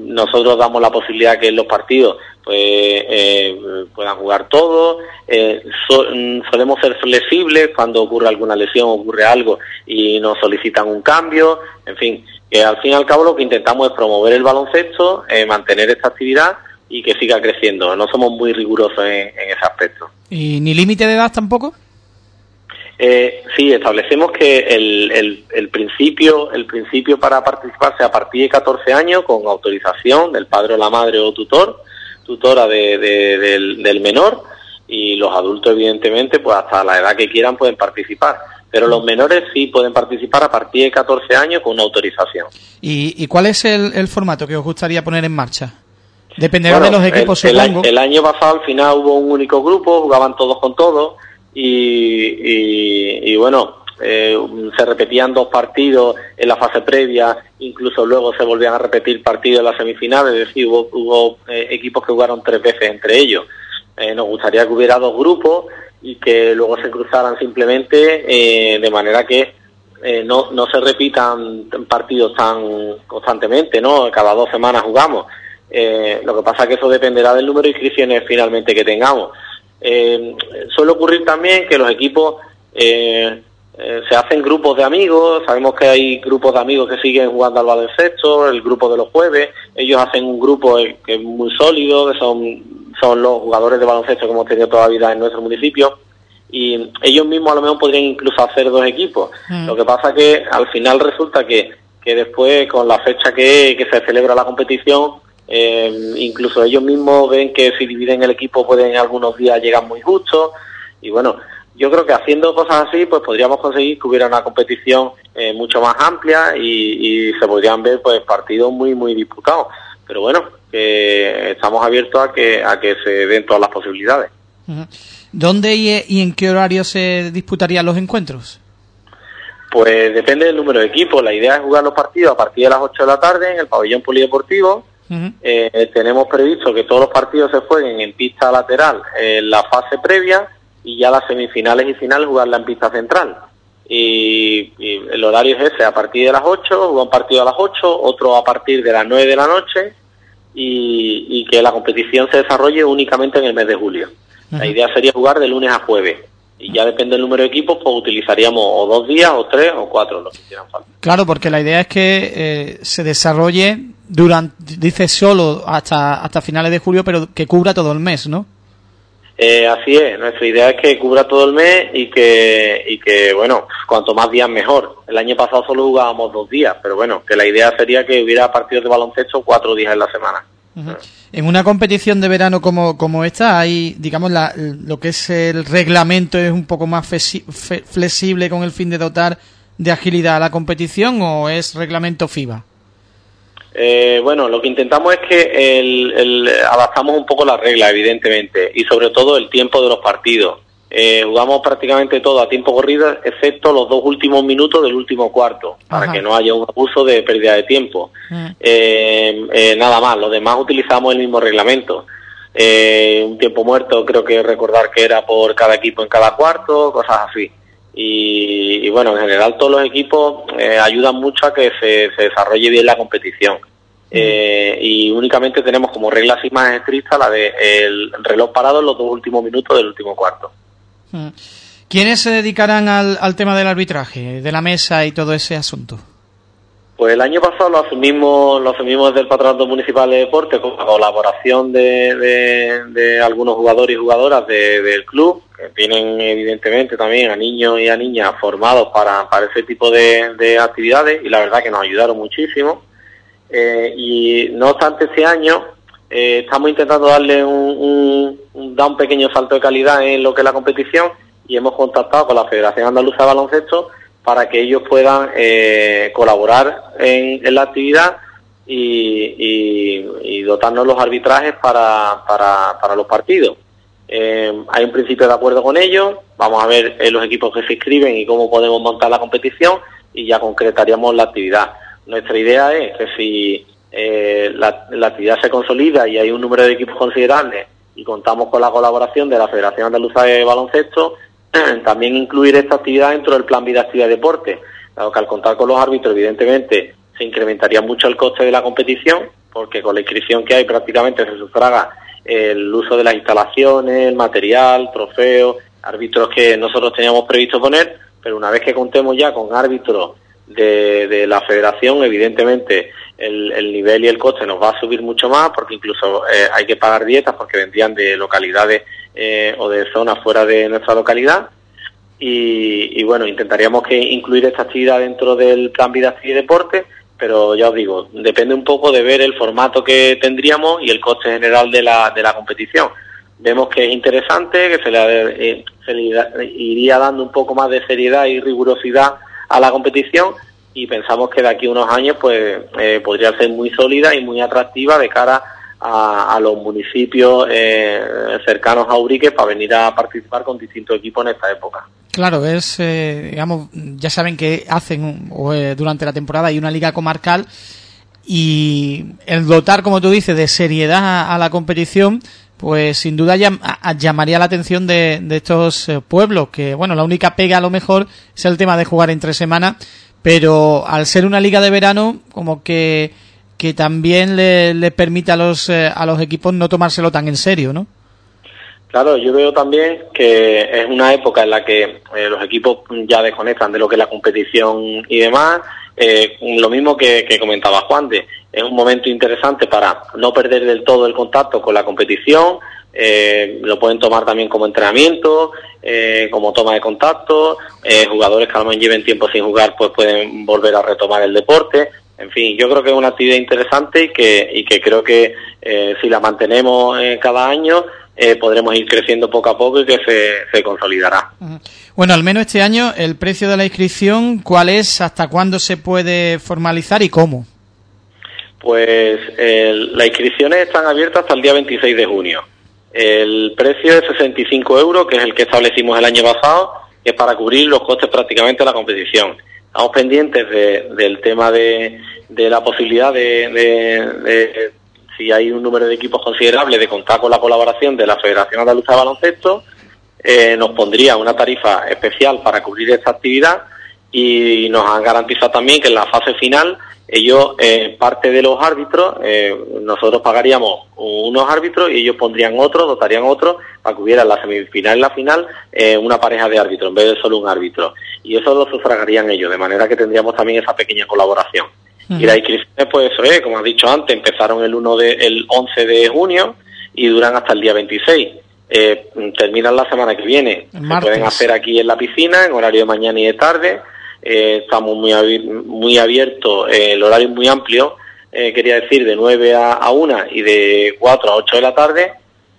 nosotros damos la posibilidad que en los partidos pues eh, puedan jugar todos, eh, solemos ser flexibles cuando ocurre alguna lesión, ocurre algo y nos solicitan un cambio, en fin, que al fin y al cabo lo que intentamos es promover el baloncesto, eh, mantener esta actividad y que siga creciendo. No somos muy rigurosos en, ese aspecto. ¿Y ni límite de edad tampoco? Eh, sí, establecemos que el, el, principio el principio para participar sea a partir de 14 años con autorización del padre o la madre o tutor, tutora de, del, del menor y los adultos evidentemente pues hasta la edad que quieran pueden participar pero los menores sí pueden participar a partir de 14 años con una autorización. ¿Y, y cuál es el, el, formato que os gustaría poner en marcha? Dependerá de los equipos, el, El, año pasado al final hubo un único grupo, jugaban todos con todos y, y, bueno, eh, se repetían dos partidos en la fase previa, incluso luego se volvían a repetir partidos en las semifinales, es decir, hubo, hubo eh, equipos que jugaron tres veces entre ellos. Eh, nos gustaría que hubiera dos grupos y que luego se cruzaran simplemente de manera que no, no se repitan partidos tan constantemente, ¿no? Cada dos semanas jugamos eh, lo que pasa es que eso dependerá del número de inscripciones finalmente que tengamos. Eh, suele ocurrir también que los equipos eh, se hacen grupos de amigos, sabemos que hay grupos de amigos que siguen jugando al baloncesto, el grupo de los jueves, ellos hacen un grupo que es muy sólido, que son, son los jugadores de baloncesto que hemos tenido toda la vida en nuestro municipio, y ellos mismos a lo mejor podrían incluso hacer dos equipos. Mm. Lo que pasa que al final resulta que, que después, con la fecha que, que se celebra la competición, eh, incluso ellos mismos ven que si dividen el equipo pueden algunos días llegar muy justo. Y bueno, yo creo que haciendo cosas así pues podríamos conseguir que hubiera una competición eh, mucho más amplia y, se podrían ver pues partidos muy muy disputados. Pero bueno que estamos abiertos a que a que se den todas las posibilidades. ¿Dónde y, en qué horario se disputarían los encuentros? Pues depende del número de equipos. La idea es jugar los partidos a partir de las 8 de la tarde en el pabellón polideportivo eh, tenemos previsto que todos los partidos se jueguen en pista lateral en la fase previa y ya las semifinales y finales jugarla en pista central. Y, el horario es ese, a partir de las 8, un partido a las 8, otro a partir de las 9 de la noche y, que la competición se desarrolle únicamente en el mes de julio. La idea sería jugar de lunes a jueves y ya depende del número de equipos, pues utilizaríamos o dos días, o tres, o cuatro, lo que hicieran falta. Claro, porque la idea es que eh, se desarrolle durante, dice solo hasta, hasta finales de julio, pero que cubra todo el mes, ¿no? Eh, así es, nuestra idea es que cubra todo el mes y que, y que, bueno, cuanto más días mejor. El año pasado solo jugábamos dos días, pero bueno, que la idea sería que hubiera partidos de baloncesto cuatro días en la semana. En una competición de verano como, como esta, hay, digamos, la, lo que es el reglamento es un poco más flexible con el fin de dotar de agilidad a la competición o es reglamento FIBA? Eh, bueno, lo que intentamos es que el, adaptamos un poco las reglas, evidentemente, y sobre todo el tiempo de los partidos. Eh, jugamos prácticamente todo a tiempo corrido, excepto los dos últimos minutos del último cuarto, para que no haya un abuso de pérdida de tiempo. Mm. Eh, eh, nada más, los demás utilizamos el mismo reglamento. un tiempo muerto creo que recordar que era por cada equipo en cada cuarto, cosas así. Y, bueno, en general todos los equipos ayudan mucho a que se, desarrolle bien la competición. Mm. y únicamente tenemos como regla así más estricta la de el reloj parado en los dos últimos minutos del último cuarto. Mm. ¿Quiénes se dedicarán al, tema del arbitraje, de la mesa y todo ese asunto? Pues el año pasado lo asumimos, lo asumimos desde el Patronato Municipal de Deporte con la colaboración de, de, algunos jugadores y jugadoras del club, que tienen evidentemente también a niños y a niñas formados para, para ese tipo de, actividades y la verdad que nos ayudaron muchísimo. Eh, y no obstante este año eh, estamos intentando darle un, un, dar un pequeño salto de calidad en lo que es la competición y hemos contactado con la Federación Andaluza de Baloncesto para que ellos puedan eh, colaborar en, la actividad y, dotarnos los arbitrajes para, para, los partidos. Eh, hay un principio de acuerdo con ellos, vamos a ver eh, los equipos que se inscriben y cómo podemos montar la competición y ya concretaríamos la actividad. Nuestra idea es que si la, la actividad se consolida y hay un número de equipos considerable y contamos con la colaboración de la Federación Andaluza de Baloncesto, <clears throat> también incluir esta actividad dentro del plan Vida Actividad Deporte, dado que al contar con los árbitros, evidentemente, se incrementaría mucho el coste de la competición, porque con la inscripción que hay prácticamente se sufraga el uso de las instalaciones, el material, trofeos, árbitros que nosotros teníamos previsto poner, pero una vez que contemos ya con árbitros de, la federación, evidentemente el, nivel y el coste nos va a subir mucho más, porque incluso eh, hay que pagar dietas porque vendrían de localidades eh, o de zonas fuera de nuestra localidad. Y, bueno, intentaríamos que incluir esta actividad dentro del plan Vida y Deporte, pero ya os digo, depende un poco de ver el formato que tendríamos y el coste general de la, de la competición. Vemos que es interesante, que se le, eh, se le iría dando un poco más de seriedad y rigurosidad a la competición y pensamos que de aquí a unos años pues eh, podría ser muy sólida y muy atractiva de cara a, los municipios eh, cercanos a Urique para venir a participar con distintos equipos en esta época. Claro, es, eh, digamos, ya saben que hacen durante la temporada hay una liga comarcal y el dotar, como tú dices, de seriedad a, la competición, pues sin duda llamaría la atención de, de estos pueblos, que bueno, la única pega a lo mejor es el tema de jugar entre semanas, pero al ser una liga de verano, como que, que también le, permite a los, eh, a los equipos no tomárselo tan en serio, ¿no? Claro, yo veo también que es una época en la que eh, los equipos ya desconectan de lo que es la competición y demás. Eh, lo mismo que, que, comentaba Juan de, es un momento interesante para no perder del todo el contacto con la competición, eh, lo pueden tomar también como entrenamiento, como toma de contacto, jugadores que a lo lleven tiempo sin jugar pues pueden volver a retomar el deporte, en fin, yo creo que es una actividad interesante y que, y que creo que eh, si la mantenemos cada año podremos ir creciendo poco a poco y que se, se consolidará. Bueno, al menos este año el precio de la inscripción, ¿cuál es? ¿Hasta cuándo se puede formalizar y cómo? Pues las inscripciones están abiertas hasta el día 26 de junio. El precio es 65 euros, que es el que establecimos el año pasado, que es para cubrir los costes prácticamente de la competición. Estamos pendientes del tema de, la posibilidad de, si hay un número de equipos considerable, de contar con la colaboración de la Federación Andaluza de Baloncesto, eh, nos pondría una tarifa especial para cubrir esta actividad y nos han garantizado también que en la fase final ellos, eh, parte de los árbitros, eh, nosotros pagaríamos unos árbitros y ellos pondrían otros, dotarían otros, para que hubiera en la semifinal y la final eh, una pareja de árbitros en vez de solo un árbitro. Y eso lo sufragarían ellos, de manera que tendríamos también esa pequeña colaboración. Y las inscripciones, pues eso es, como has dicho antes, empezaron el, 1 de, el 11 de junio y duran hasta el día 26. Eh, terminan la semana que viene. Se pueden hacer aquí en la piscina, en horario de mañana y de tarde eh, estamos muy, muy abiertos, eh, el horario es muy amplio, eh, quería decir de 9 a, a 1 y de 4 a 8 de la tarde,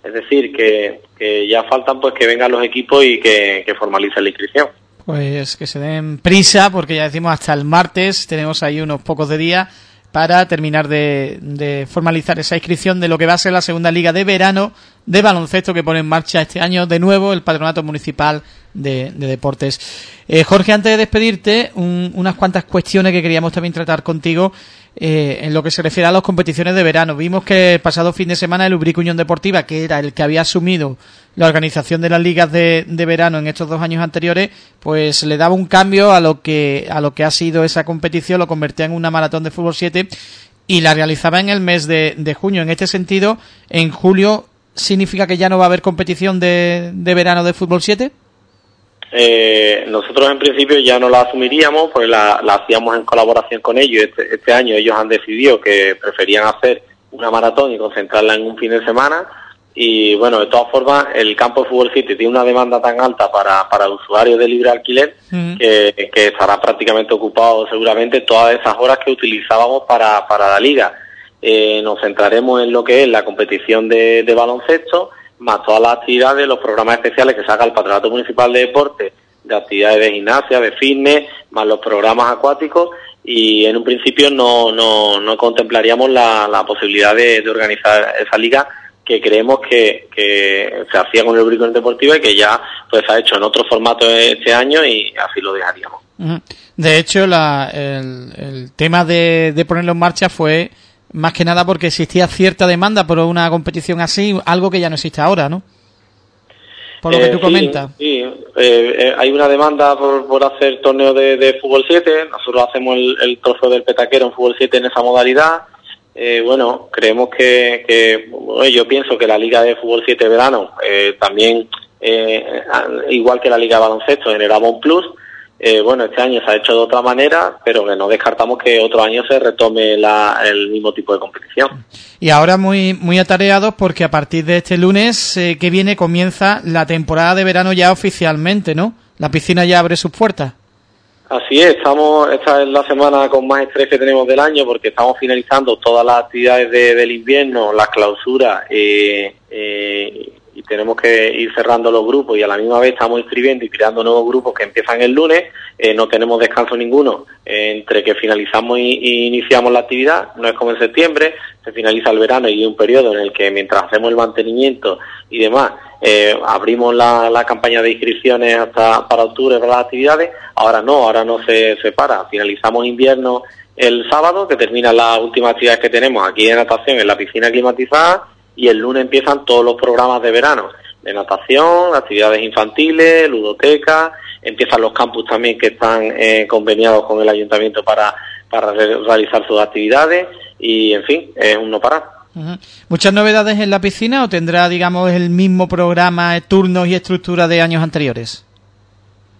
es decir, que, que ya faltan pues que vengan los equipos y que, que formalicen la inscripción. Pues que se den prisa, porque ya decimos hasta el martes, tenemos ahí unos pocos de días para terminar de, formalizar esa inscripción de lo que va a ser la segunda liga de verano de baloncesto que pone en marcha este año de nuevo el Patronato Municipal de, Deportes. Eh, Jorge, antes de despedirte, unas cuantas cuestiones que queríamos también tratar contigo eh, en lo que se refiere a las competiciones de verano. Vimos que el pasado fin de semana el Ubric Unión Deportiva, que era el que había asumido la organización de las ligas de, verano en estos dos años anteriores, pues le daba un cambio a lo que a lo que ha sido esa competición, lo convertía en una maratón de fútbol 7 y la realizaba en el mes de, de junio. En este sentido, en julio significa que ya no va a haber competición de, de verano de fútbol 7? Eh, nosotros en principio ya no la asumiríamos, porque la, hacíamos en colaboración con ellos. Este, este, año ellos han decidido que preferían hacer una maratón y concentrarla en un fin de semana. Y bueno, de todas formas, el campo de Fútbol City tiene una demanda tan alta para, para el usuario de libre alquiler que, que, estará prácticamente ocupado seguramente todas esas horas que utilizábamos para, para la liga. Eh, nos centraremos en lo que es la competición de, de baloncesto más todas las actividades, los programas especiales que saca el Patronato Municipal de Deporte, de actividades de gimnasia, de fitness, más los programas acuáticos y en un principio no, no, no contemplaríamos la, la posibilidad de, organizar esa liga que creemos que, que se hacía con el Bricón Deportivo y que ya pues ha hecho en otro formato este año y así lo dejaríamos. De hecho, la, el, el tema de, de ponerlo en marcha fue más que nada porque existía cierta demanda por una competición así, algo que ya no existe ahora, ¿no? Por lo que tú eh, comentas. Sí, eh, eh, hay una demanda por, por hacer torneo de, fútbol 7, nosotros hacemos el, el, trofeo del petaquero en fútbol 7 en esa modalidad. bueno, creemos que, yo pienso que la Liga de Fútbol 7 verano también, igual que la Liga de Baloncesto, generaba un plus eh, bueno, este año se ha hecho de otra manera, pero que no descartamos que otro año se retome el mismo tipo de competición. Y ahora muy muy atareados porque a partir de este lunes eh, que viene comienza la temporada de verano ya oficialmente, ¿no? La piscina ya abre sus puertas. Así es, estamos, esta es la semana con más estrés que tenemos del año porque estamos finalizando todas las actividades del invierno, las clausuras eh, eh y tenemos que ir cerrando los grupos y a la misma vez estamos inscribiendo y creando nuevos grupos que empiezan el lunes, eh, no tenemos descanso ninguno. Entre que finalizamos y, iniciamos la actividad, no es como en septiembre, se finaliza el verano y hay un periodo en el que mientras hacemos el mantenimiento y demás, eh, abrimos la, la, campaña de inscripciones hasta para octubre para las actividades, ahora no, ahora no se separa, finalizamos invierno el sábado, que termina la última actividad que tenemos aquí de natación en la piscina climatizada, y el lunes empiezan todos los programas de verano, de natación, actividades infantiles, ludoteca, empiezan los campus también que están eh, conveniados con el ayuntamiento para, para realizar sus actividades y, en fin, es un no parar. ¿Muchas novedades en la piscina o tendrá, digamos, el mismo programa, turnos y estructura de años anteriores?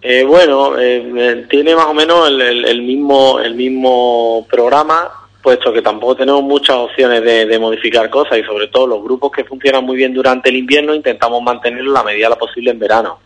Eh, bueno, eh, tiene más o menos el, el, mismo el mismo programa, puesto que tampoco tenemos muchas opciones de, modificar cosas y sobre todo los grupos que funcionan muy bien durante el invierno intentamos mantenerlo la medida lo posible en verano.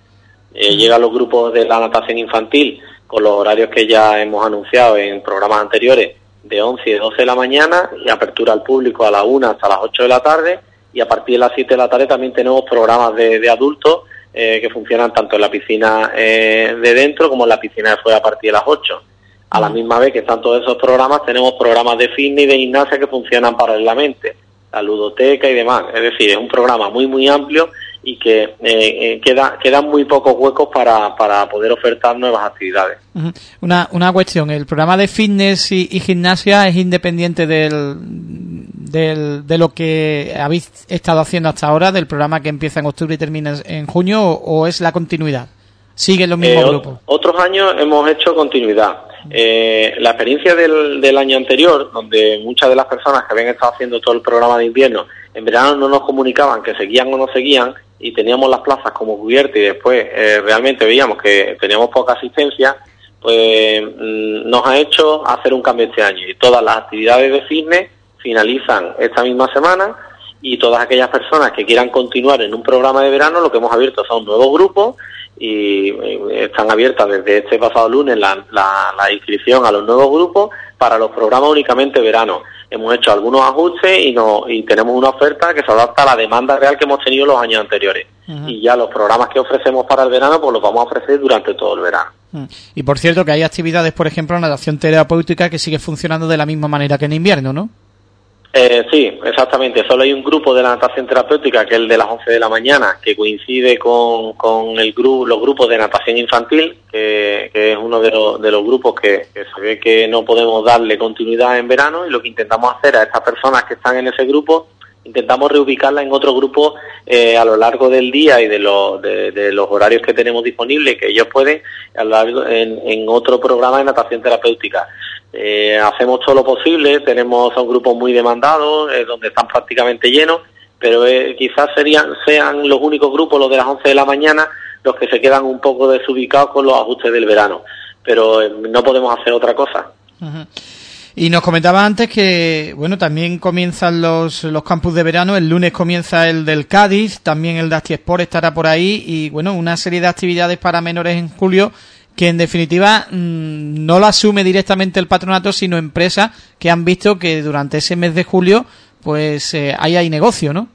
Eh, llegan los grupos de la natación infantil con los horarios que ya hemos anunciado en programas anteriores de 11 y 12 de la mañana y apertura al público a la 1 hasta las 8 de la tarde y a partir de las 7 de la tarde también tenemos programas de, adultos eh, que funcionan tanto en la piscina eh, de dentro como en la piscina de fuera a partir de las 8 a la misma vez que están todos esos programas, tenemos programas de fitness y de gimnasia que funcionan paralelamente, la ludoteca y demás. Es decir, es un programa muy, muy amplio y que eh, eh, queda, quedan muy pocos huecos para, para poder ofertar nuevas actividades. Una, una cuestión, ¿el programa de fitness y, gimnasia es independiente del, del, de lo que habéis estado haciendo hasta ahora, del programa que empieza en octubre y termina en junio, o, es la continuidad? ¿Siguen los mismos eh, grupos? Otros años hemos hecho continuidad. Eh, la experiencia del, del, año anterior, donde muchas de las personas que habían estado haciendo todo el programa de invierno, en verano no nos comunicaban que seguían o no seguían y teníamos las plazas como cubiertas y después eh, realmente veíamos que teníamos poca asistencia, pues mm, nos ha hecho hacer un cambio este año. Y todas las actividades de fitness finalizan esta misma semana y todas aquellas personas que quieran continuar en un programa de verano, lo que hemos abierto son nuevos grupos y eh, están abiertas desde este pasado lunes la, la, inscripción a los nuevos grupos para los programas únicamente verano. Hemos hecho algunos ajustes y, no, y tenemos una oferta que se adapta a la demanda real que hemos tenido los años anteriores. Y ya los programas que ofrecemos para el verano, pues los vamos a ofrecer durante todo el verano. Y por cierto que hay actividades, por ejemplo, en natación terapéutica que sigue funcionando de la misma manera que en invierno, ¿no? Eh, sí, exactamente. Solo hay un grupo de la natación terapéutica, que es el de las 11 de la mañana, que coincide con, con el grupo, los grupos de natación infantil, que, es uno de, los, de los grupos que, se ve que no podemos darle continuidad en verano y lo que intentamos hacer a estas personas que están en ese grupo, intentamos reubicarla en otro grupo eh, a lo largo del día y de, los de, los horarios que tenemos disponibles, que ellos pueden, a lo largo, en, en otro programa de natación terapéutica. Eh, hacemos todo lo posible, tenemos a un grupo muy demandado, eh, donde están prácticamente llenos, pero eh, quizás serían, sean los únicos grupos, los de las 11 de la mañana, los que se quedan un poco desubicados con los ajustes del verano. Pero eh, no podemos hacer otra cosa. Y nos comentaba antes que, bueno, también comienzan los, los campus de verano. El lunes comienza el del Cádiz, también el de Astiesport estará por ahí. Y, bueno, una serie de actividades para menores en julio que en definitiva mm, no lo asume directamente el patronato, sino empresas que han visto que durante ese mes de julio pues eh, ahí hay negocio, ¿no?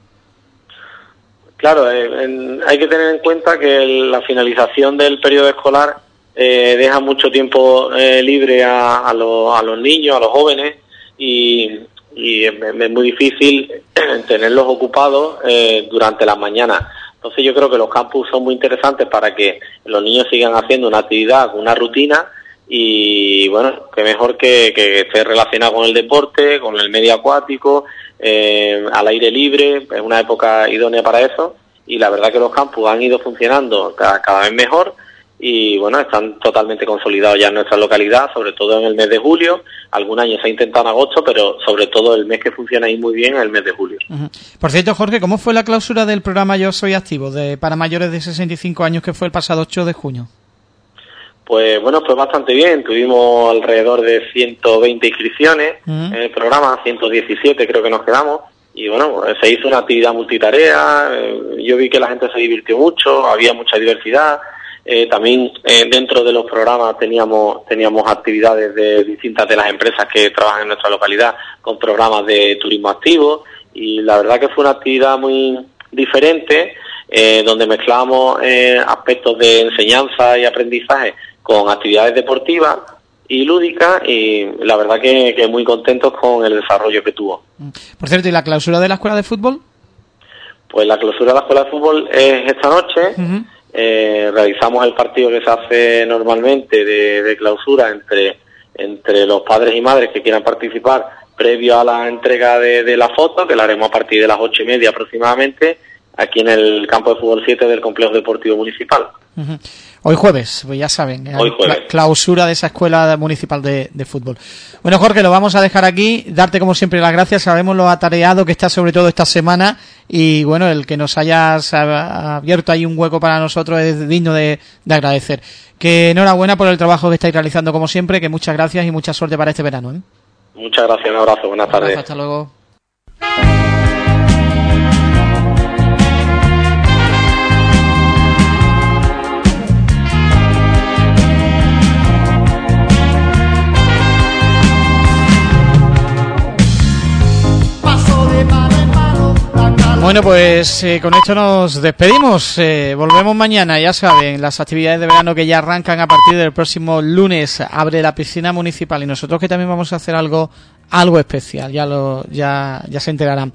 Claro, eh, hay que tener en cuenta que la finalización del periodo escolar eh, deja mucho tiempo eh, libre a, los niños, a los jóvenes y, es, muy difícil <clears throat> tenerlos ocupados eh, durante las mañanas. Entonces yo creo que los campus son muy interesantes para que los niños sigan haciendo una actividad, una rutina y bueno, que mejor que, que esté relacionado con el deporte, con el medio acuático, al aire libre, es una época idónea para eso. Y la verdad que los campus han ido funcionando cada vez mejor y bueno, están totalmente consolidados ya en nuestra localidad, sobre todo en el mes de julio. Algún año se ha intentado en agosto, pero sobre todo el mes que funciona ahí muy bien es el mes de julio. Por cierto, Jorge, ¿cómo fue la clausura del programa Yo Soy Activo de para mayores de 65 años que fue el pasado 8 de junio? Pues bueno, fue bastante bien. Tuvimos alrededor de 120 inscripciones en el programa, 117 creo que nos quedamos. Y bueno, se hizo una actividad multitarea. Eh, yo vi que la gente se divirtió mucho, había mucha diversidad eh, también eh, dentro de los programas teníamos teníamos actividades de distintas de las empresas que trabajan en nuestra localidad con programas de turismo activo y la verdad que fue una actividad muy diferente eh, donde mezclamos aspectos de enseñanza y aprendizaje con actividades deportivas y lúdicas y la verdad que, que muy contentos con el desarrollo que tuvo. Por cierto, ¿y la clausura de la escuela de fútbol? Pues la clausura de la escuela de fútbol es esta noche. Eh, realizamos el partido que se hace normalmente de, clausura entre, entre los padres y madres que quieran participar previo a la entrega de, la foto, que la haremos a partir de las ocho y media aproximadamente, aquí en el campo de fútbol 7 del Complejo Deportivo Municipal. Hoy jueves, pues ya saben, Hoy clausura de esa escuela municipal de, fútbol. Bueno, Jorge, lo vamos a dejar aquí, darte como siempre las gracias, sabemos lo atareado que está sobre todo esta semana y bueno, el que nos hayas abierto ahí un hueco para nosotros es digno de, agradecer. Que enhorabuena por el trabajo que estáis realizando como siempre, que muchas gracias y mucha suerte para este verano. ¿eh? Muchas gracias, un abrazo, buenas tardes. hasta luego. Bueno, pues eh, con esto nos despedimos. Eh, volvemos mañana, ya saben, las actividades de verano que ya arrancan a partir del próximo lunes. Abre la piscina municipal y nosotros que también vamos a hacer algo algo especial, ya lo ya, ya se enterarán.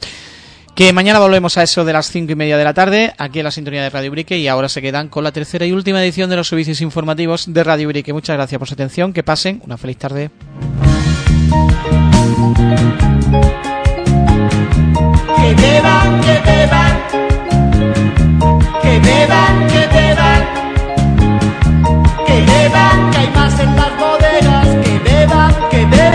Que mañana volvemos a eso de las cinco y media de la tarde, aquí en la sintonía de Radio Brique, y ahora se quedan con la tercera y última edición de los servicios informativos de Radio Brique. Muchas gracias por su atención, que pasen una feliz tarde que beban, que beban, que beban, que beban, que beban, que hay más en las bodegas, que beban, que beban.